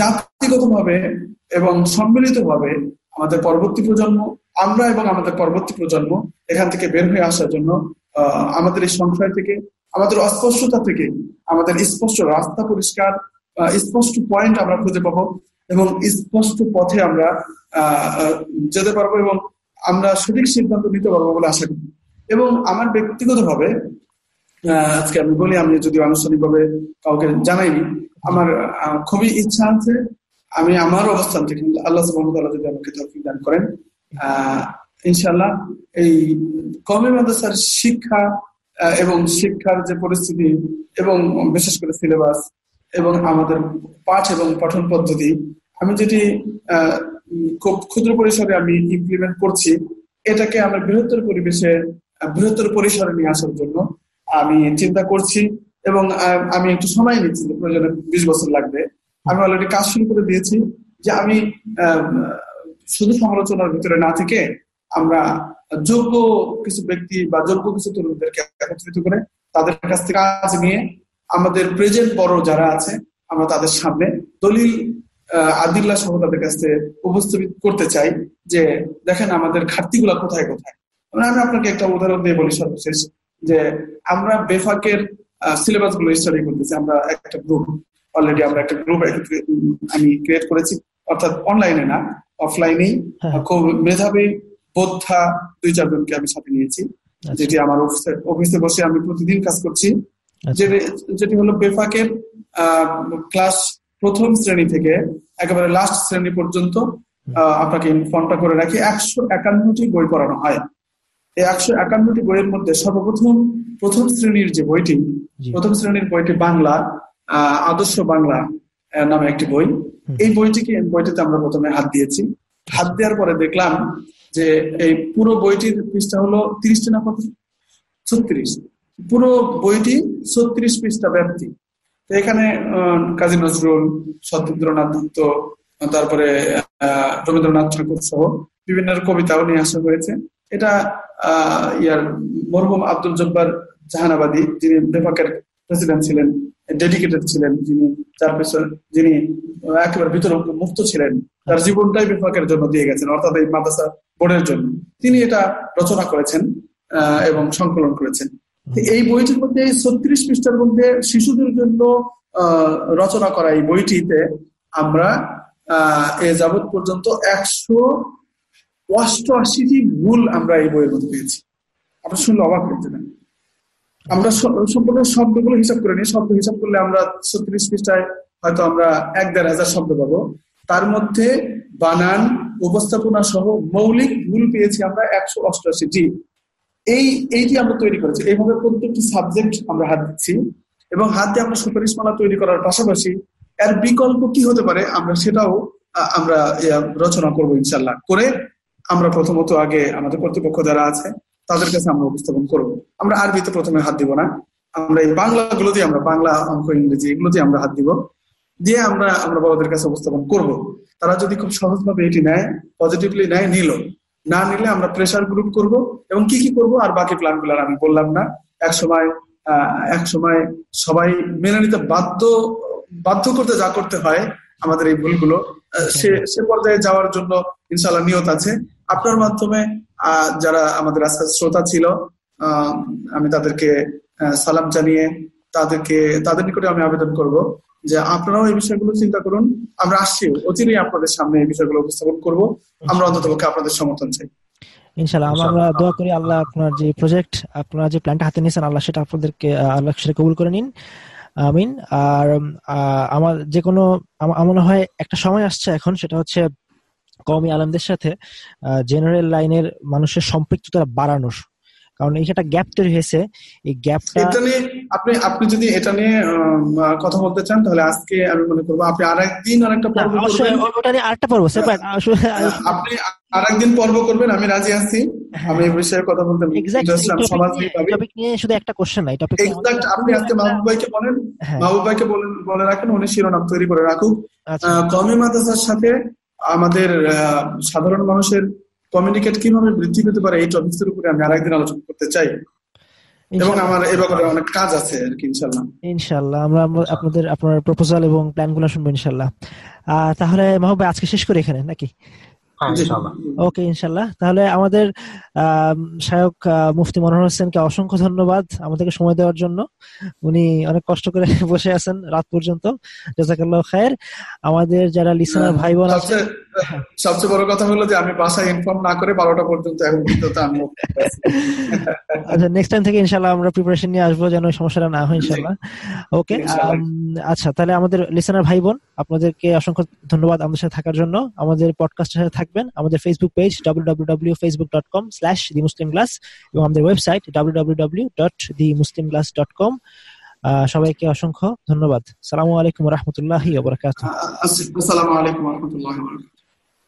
জাতিগত ভাবে এবং সম্মিলিত ভাবে আমাদের পরবর্তী প্রজন্ম, আমরা এবং আমাদের পরবর্তী প্রজন্ম এখান থেকে বের হয়ে আসার জন্য আমাদের এই সংশয় থেকে, আমাদের অস্পষ্টতা থেকে আমাদের স্পষ্ট রাস্তা পরিষ্কার স্পষ্ট পয়েন্ট আমরা খুঁজে পাবো। এবং স্পষ্ট পথে আমরা যেতে পারব এবং আমরা সঠিক সিদ্ধান্ত নিতে পারব বলে আশা করি। এবং আমার ব্যক্তিগতভাবে আজকে আমি বলি, আমি যদি আনুষ্ঠানিকভাবে কাউকে জানাইনি আমার খুবই ইচ্ছা আছে, আমি আমার অবস্থান থেকে আল্লাহ সুবাহ যদি আমাকে তফিক দান করেন ইনশাল্লাহ এই কমে মাদ্রাসার শিক্ষা এবং শিক্ষার যে পরিস্থিতি এবং বিশেষ করে সিলেবাস এবং আমাদের পাঠ এবং পঠন পদ্ধতি, আমি যেটি খুব ক্ষুদ্র পরিসরে আমি ইমপ্লিমেন্ট করছি, এটাকে আমরা বৃহত্তর পরিবেশে, বৃহত্তর পরিসরে নিয়ে আসার জন্য আমি চিন্তা করছি এবং আমি একটু সময় নিচ্ছি, প্রয়োজনে বিশ বছর লাগবে। আমি অলরেডি কাজ শুরু করে দিয়েছি যে আমি শুধু সমালোচনার ভিতরে না থেকে আমরা যোগ্য কিছু ব্যক্তি বা যোগ্য কিছু তরুণদেরকে একত্রিত করে তাদের কাছ থেকে কাজ নিয়ে আমাদের প্রেজেন্ট বড় যারা আছে আমরা তাদের সামনে দলিল আদিল্লা সহ তাদের কাছে উপস্থাপিত করতে চাই যে দেখেন আমাদের ঘাটতিগুলো কোথায় কোথায় মানে আমি আপনাকে একটা উদাহরণ দিয়ে বলি সর্বশেষ যে আমরা বেফাকের সিলেবাসগুলো স্টাডি করতেছি আমরা একটা গ্রুপ অলরেডি আমরা একটা গ্রুপ আমি ক্রিয়েট করেছি অর্থাৎ অনলাইনে না অফলাইনেই হ্যাঁ। খুব মেধাবী বোদ্ধা দুই চারজনকে আমি সাথে নিয়েছি আচ্ছা। যেটি আমার অফিসে অফিসে বসে আমি প্রতিদিন কাজ করছি। যেটি হলো বেফাকের ক্লাস প্রথম শ্রেণি থেকে একেবারে লাস্ট শ্রেণি পর্যন্ত আপনাকে ইনফর্মটা করে রাখি। একশো একান্নটি বই পড়ানো হয়। এই একশো একান্নটি বইয়ের মধ্যে সর্বপ্রথম প্রথম শ্রেণির যে বইটি প্রথম শ্রেণির বইটি বাংলা আদর্শ বাংলা নামে একটি বই। এই বইটিকে বইটিতে আমরা প্রথমে হাত দিয়েছি। হাত দেওয়ার পরে দেখলাম যে এই পুরো বইটির পৃষ্ঠা হলো তিরিশটি না কত ছত্রিশ। পুরো বইটি ছত্রিশ পৃষ্ঠা ব্যাপ্তি। এখানে কাজী নজরুল, সত্যেন্দ্রনাথ দত্ত, তারপরে রবীন্দ্রনাথ ঠাকুর সহ বিভিন্ন কবিতাও নিয়ে আসা হয়েছে। এটা, আহ, ইয়ার মরহুম আব্দুল জব্বার জাহানাবাদী, যিনি বেফাকের প্রেসিডেন্ট ছিলেন, ডেডিকেটেড ছিলেন, যিনি যার পেছনে যিনি একেবারে ভিতর মুক্ত ছিলেন, তার জীবনটাই বিভাগের জন্য দিয়ে গেছেন, অর্থাৎ এই মাদ্রাসা বোর্ডের জন্য। তিনি এটা রচনা করেছেন এবং সংকলন করেছেন। এই বইটির মধ্যে ছত্রিশ পৃষ্ঠার মধ্যে শিশুদের জন্য রচনা করা এই বইটিতে আমরা এ যাবৎ পর্যন্ত একশো অষ্টআশিটি ভুল আমরা এই বইয়ের মধ্যে পেয়েছি। আপনার শুনলে অবাক করতে যাবেন। আমরা সম্পূর্ণ শব্দগুলো হিসাব করে নিই। শব্দ হিসাব করলে আমরা ছত্রিশ পৃষ্ঠায় হয়তো আমরা এক দেড় হাজার শব্দ পাবো। তার মধ্যে বানান, উপস্থাপনা সহ মৌলিক ভুল পেয়েছি আমরা একশো অষ্টআশি জি এই, এইটি আমরা তৈরি করেছি। এইভাবে প্রত্যেকটি সাবজেক্ট আমরা হাত দিচ্ছি এবং হাত আমরা সুপারিশমালা তৈরি করার পাশাপাশি এর বিকল্প কি হতে পারে আমরা সেটাও আমরা রচনা করব ইনশাল্লাহ করে আমরা প্রথমত আগে আমাদের কর্তৃপক্ষ যারা আছে, তাদের কাছে আমরা উপস্থাপন করব। আমরা আরবিতে প্রথমে হাত দিব না। আমরা এই বাংলাগুলো দিয়ে আমরা, বাংলা অঙ্ক ইংরেজি এগুলো দিয়ে আমরা হাত দিব। দিয়ে আমরা আমরা বড়দের কাছে উপস্থাপন করব। তারা যদি খুব সহজভাবে এটি নেয় পজিটিভলি নেয়, নিল। না নিলে আমরা প্রেশার গ্রুপ করব এবং কি কি করব? আর বাকি প্ল্যানগুলো আমি বললাম না। এক সময় এক সময় সবাই মেনে নিতে বাধ্য বাধ্য করতে যা করতে হয় আমাদের এই ভুলগুলো সে সে পর্যায়ে যাওয়ার জন্য ইনশাল্লাহ নিয়ত আছে। আপনার মাধ্যমে যারা আমাদের আজকাল শ্রোতা ছিল আমি তাদেরকে সালাম জানিয়ে তাদেরকে তাদের নিকটে আমি আবেদন করব। যে আপনারাও এই বিষয়গুলো চিন্তা করুন। আমরা আসছি অচিরেই আপনাদের সামনে এই বিষয়গুলো উপস্থাপন করব। আমরা অন্তত পক্ষে আপনাদের সমর্থন চাই। ইনশাল্লাহ আমরা দোয়া করি আল্লাহ আপনার যে প্রজেক্ট আপনারা যে প্ল্যানটা হাতে নিয়েছেন আল্লাহ সেটা আপনাদেরকে আল্লাহ সেটা কবুল করে নিন। আমিন। আর আমার যে কোনো আমার মনে হয় একটা সময় আসছে এখন সেটা হচ্ছে কমি আলমদের সাথে জেনারেল লাইনের মানুষের সম্পৃক্ততা বাড়ানোর। কারণ এই একটা গ্যাপ তৈরি হয়েছে এই গ্যাপটা এটা নিয়ে আপনি আপনি যদি এটা নিয়ে কথা বলতে চান তাহলে আজকে আমি মনে করব আপনি আর একদিন আরেকটা পর্ব করবেন। ওটা নিয়ে আরেকটা পর্ব সেপারেট আপনি আর একদিন পর্ব করবেন আমি রাজি আছি। হ্যাঁ। আমি এই বিষয়ে কথা বলতে আমি সমাজ টপিক নিয়ে শুধু একটা কোশ্চেন নাই টপিক এক্সাক্ট আপনি আজকে মাহবুব ভাইকে বলেন হ্যাঁ। মাহবুব ভাইকে বলেন বলে রাখেন উনি শিরোনাম তৈরি করে রাখুক। আচ্ছা। কওমি মাদ্রাসার সাথে আমাদের আহ, সাধারণ মানুষের কমিউনিকেট কীভাবে বৃদ্ধি পেতে পারে এই টপিকসের উপরে আমি আরেকদিন আলোচনা করতে চাই। এবং আমার এই ব্যাপারে অনেক কাজ আছে আর কি ইনশাল্লাহ। ইনশাল্লাহ আমরা আপনাদের আপনার প্রপোজাল এবং প্ল্যানগুলো শুনব ইনশাল্লাহ। তাহলে মাহবুব আজকে শেষ করি এখানে নাকি? হ্যাঁ ওকে ইনশাল্লাহ। তাহলে আমাদের আহ, মুফতি মনোহর হোসেনকে অসংখ্য ধন্যবাদ আমাদেরকে সময় দেওয়ার জন্য। উনি অনেক কষ্ট করে বসে আছেন রাত পর্যন্ত। জাজাকাল্লাহ খায়ের। আমাদের যারা লিসনার ভাই বোন আছে সবচেয়ে বড় কথা হলো যে আমি বাসায় ইনফর্ম না করে বারোটা পর্যন্ত এখন পর্যন্ত আমি আচ্ছা নেক্সট টাইম থেকে ইনশাল্লাহ আমরা প্রিপারেশন নিয়ে আসব যেন সমস্যাটা না হয় ইনশাল্লাহ। ওকে আচ্ছা তাহলে আমাদের লিসনার ভাই বোন আপনাদেরকে অসংখ্য ধন্যবাদ আমাদের সাথে থাকার জন্য। আমাদের পডকাস্টের সাথে থাকবেন। আমাদের Facebook page W Facebook dot com slash the Muslim class এবং আমাদের website W W W dot the Muslim class dot com সবাইকে অসংখ্য ধন্যবাদ। সালামু আলাইকুম রহমতুল্লাহি আসসালামু আলাইকুম রহমতুল্লাহ